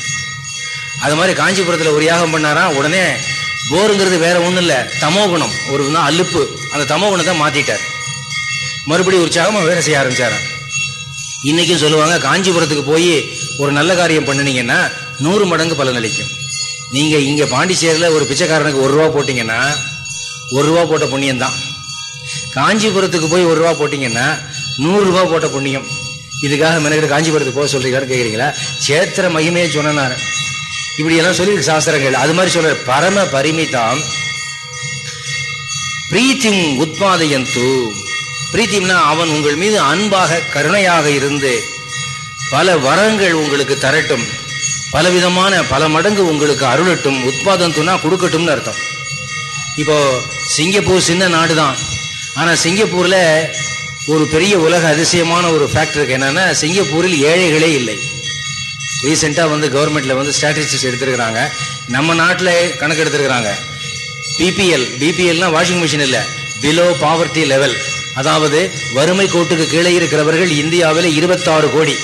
அது மாதிரி காஞ்சிபுரத்தில் ஒரு யாகம் பண்ணாரா உடனே போருங்கிறது வேற ஒன்றும் இல்லை தமோகுணம் ஒரு தான் அலுப்பு. அந்த தமோகுணத்தை மாற்றிட்டார் மறுபடியும் உற்சாகமாக வேலை செய்ய ஆரம்பித்தார் இன்னைக்கும் சொல்லுவாங்க காஞ்சிபுரத்துக்கு போய் ஒரு நல்ல காரியம் பண்ணினீங்கன்னா நூறு மடங்கு பலன் அளிக்கும். நீங்கள் இங்கே பாண்டிச்சேரியில் ஒரு பிச்சைக்காரனுக்கு ஒரு ரூபா போட்டிங்கன்னா ஒரு ரூபா போட்ட புண்ணியம் தான். காஞ்சிபுரத்துக்கு போய் ஒரு ரூபா போட்டிங்கன்னா நூறுரூவா போட்ட புண்ணியம். இதுக்காக மெனக்கிட்ட காஞ்சிபுரத்துக்கு போக சொல்கிறீங்களான்னு கேட்குறீங்களா சேத்திர மகிமையை சொன்னார். இப்படி எல்லாம் சொல்லி சாஸ்திரங்கள். அது மாதிரி சொல்ற பரம பரிமிதம் பிரீத்திம் உத்பாதையந்து. பிரீத்திம்னா அவன் உங்கள் மீது அன்பாக கருணையாக இருந்து பல வரங்கள் உங்களுக்கு தரட்டும். பலவிதமான பல மடங்கு உங்களுக்கு அருளட்டும். உத்பாதந்துனா கொடுக்கட்டும்னு அர்த்தம். இப்போ சிங்கப்பூர் சின்ன நாடு தான் ஆனால் சிங்கப்பூரில் ஒரு பெரிய உலக அதிசயமான ஒரு ஃபேக்டருக்கு என்னென்னா சிங்கப்பூரில் ஏழைகளே இல்லை. ரீசெண்டாக வந்து கவர்மெண்ட்டில் வந்து ஸ்டாட்டிஸ்டிக்ஸ் எடுத்துருக்கிறாங்க. நம்ம நாட்டில் கணக்கு எடுத்துருக்கிறாங்க. பிபிஎல் பிபிஎல்னா வாஷிங் மிஷின் இல்லை. பிலோ பாவர்ட்டி லெவல் அதாவது வறுமை கோட்டுக்கு கீழே இருக்கிறவர்கள் இந்தியாவில் இருபத்தாறு கோடி.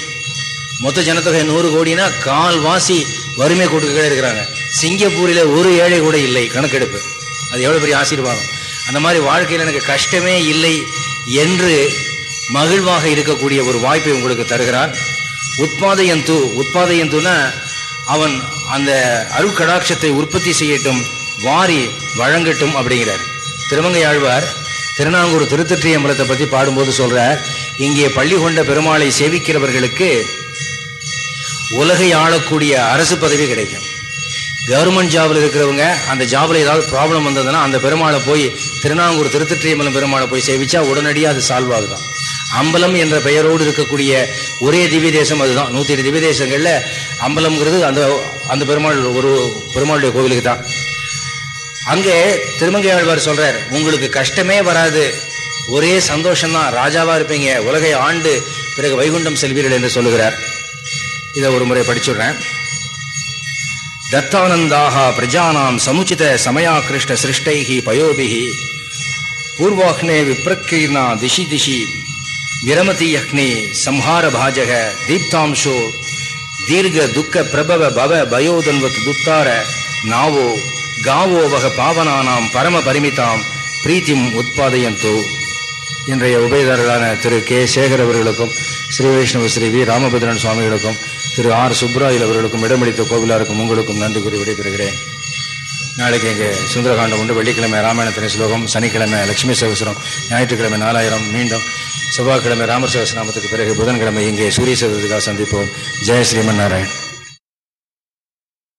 மொத்த ஜனத்தொகை நூறு கோடினா கால்வாசி வறுமை கோட்டுக்கு கீழே இருக்கிறாங்க. சிங்கப்பூரில் ஒரு ஏழை கூட இல்லை கணக்கெடுப்பு. அது எவ்வளோ பெரிய ஆசீர்வாதம். அந்த மாதிரி வாழ்க்கையில் எனக்கு கஷ்டமே இல்லை என்று மகிழ்வாக இருக்கக்கூடிய ஒரு வாய்ப்பை உங்களுக்கு தருகிறார். உத்பாதையந்து உத்பாதையந்துனா அவன் அந்த அருக்கடாட்சத்தை உற்பத்தி செய்யட்டும் வாரி வழங்கட்டும் அப்படிங்கிறார். திருமங்கை ஆழ்வார் திருநாங்கூர் திருத்தற்றியம்பலத்தை பற்றி பாடும்போது சொல்கிறார் இங்கே பள்ளி கொண்ட பெருமாளை சேவிக்கிறவர்களுக்கு உலகை ஆளக்கூடிய அரசு பதவி கிடைக்கும். கவர்மெண்ட் ஜாபில் இருக்கிறவங்க அந்த ஜாபில் ஏதாவது ப்ராப்ளம் வந்ததுன்னா அந்த பெருமாளை போய் திருநாங்கூர் திருத்தற்றியம்பலம் பெருமாளை போய் சேவிச்சா உடனடியாக அது சால்வ் ஆகுதான் அம்பலம் என்ற பெயரோடு இருக்கக்கூடிய ஒரே திவ்ய தேசம் அதுதான். நூற்றி எட்டு திவ்ய தேசங்களில் அம்பலம்ங்கிறது அந்த அந்த பெருமாள் ஒரு பெருமாளுடைய கோவிலுக்கு தான். அங்கே திருமங்கை ஆழ்வார் சொல்கிறார் உங்களுக்கு கஷ்டமே வராது. ஒரே சந்தோஷம்தான். ராஜாவாக இருப்பீங்க. உலகை ஆண்டு பிறகு வைகுண்டம் செல்வீர்கள் என்று சொல்லுகிறார். இதை ஒரு முறை படிச்சுடுறேன். தத்தானந்தாக பிரஜானாம் சமுச்சித சமயாகிருஷ்ட சிருஷ்டைகி பயோபிகி பூர்வாக்னே விப்ரக்கீர்ணா திஷி திஷி. விரமதி அக்னி சம்ஹார பாஜக தீப்தாம்சோ தீர்க்க துக்க பிரபவ பவ பயோதன்வத் துத்தார நாவோ காவோ வக பாவனானாம் பரம பரிமிதாம் பிரீத்திம் உத்பாதயந்தோ இன்றைய உபயதாரர்களான திரு கே. சேகர் அவர்களுக்கும் ஸ்ரீ வைஷ்ணவ ஸ்ரீ வி. ராமபத்ரன் சுவாமிகளுக்கும் திரு ஆர். சுப்ராயில் அவர்களுக்கும் இடமளித்த கோவிலாருக்கும் உங்களுக்கும் நன்றி கூறி விடைபெறுகிறேன். நாளைக்கு இங்கே சுந்தரகாண்டம் உண்டு. வெள்ளிக்கிழமை ராமாயணத்தின ஸ்லோகம் சனிக்கிழமை லட்சுமி சகசரம் ஞாயிற்றுக்கிழமை நாலாயிரம் மீண்டும் செவ்வாய்க்கிழமை ராமர் சகசநாமத்துக்கு பிறகு புதன்கிழமை இங்கே சூரிய சதுர்த்திகா சந்திப்போம். ஜெய ஸ்ரீமன் நாராயண்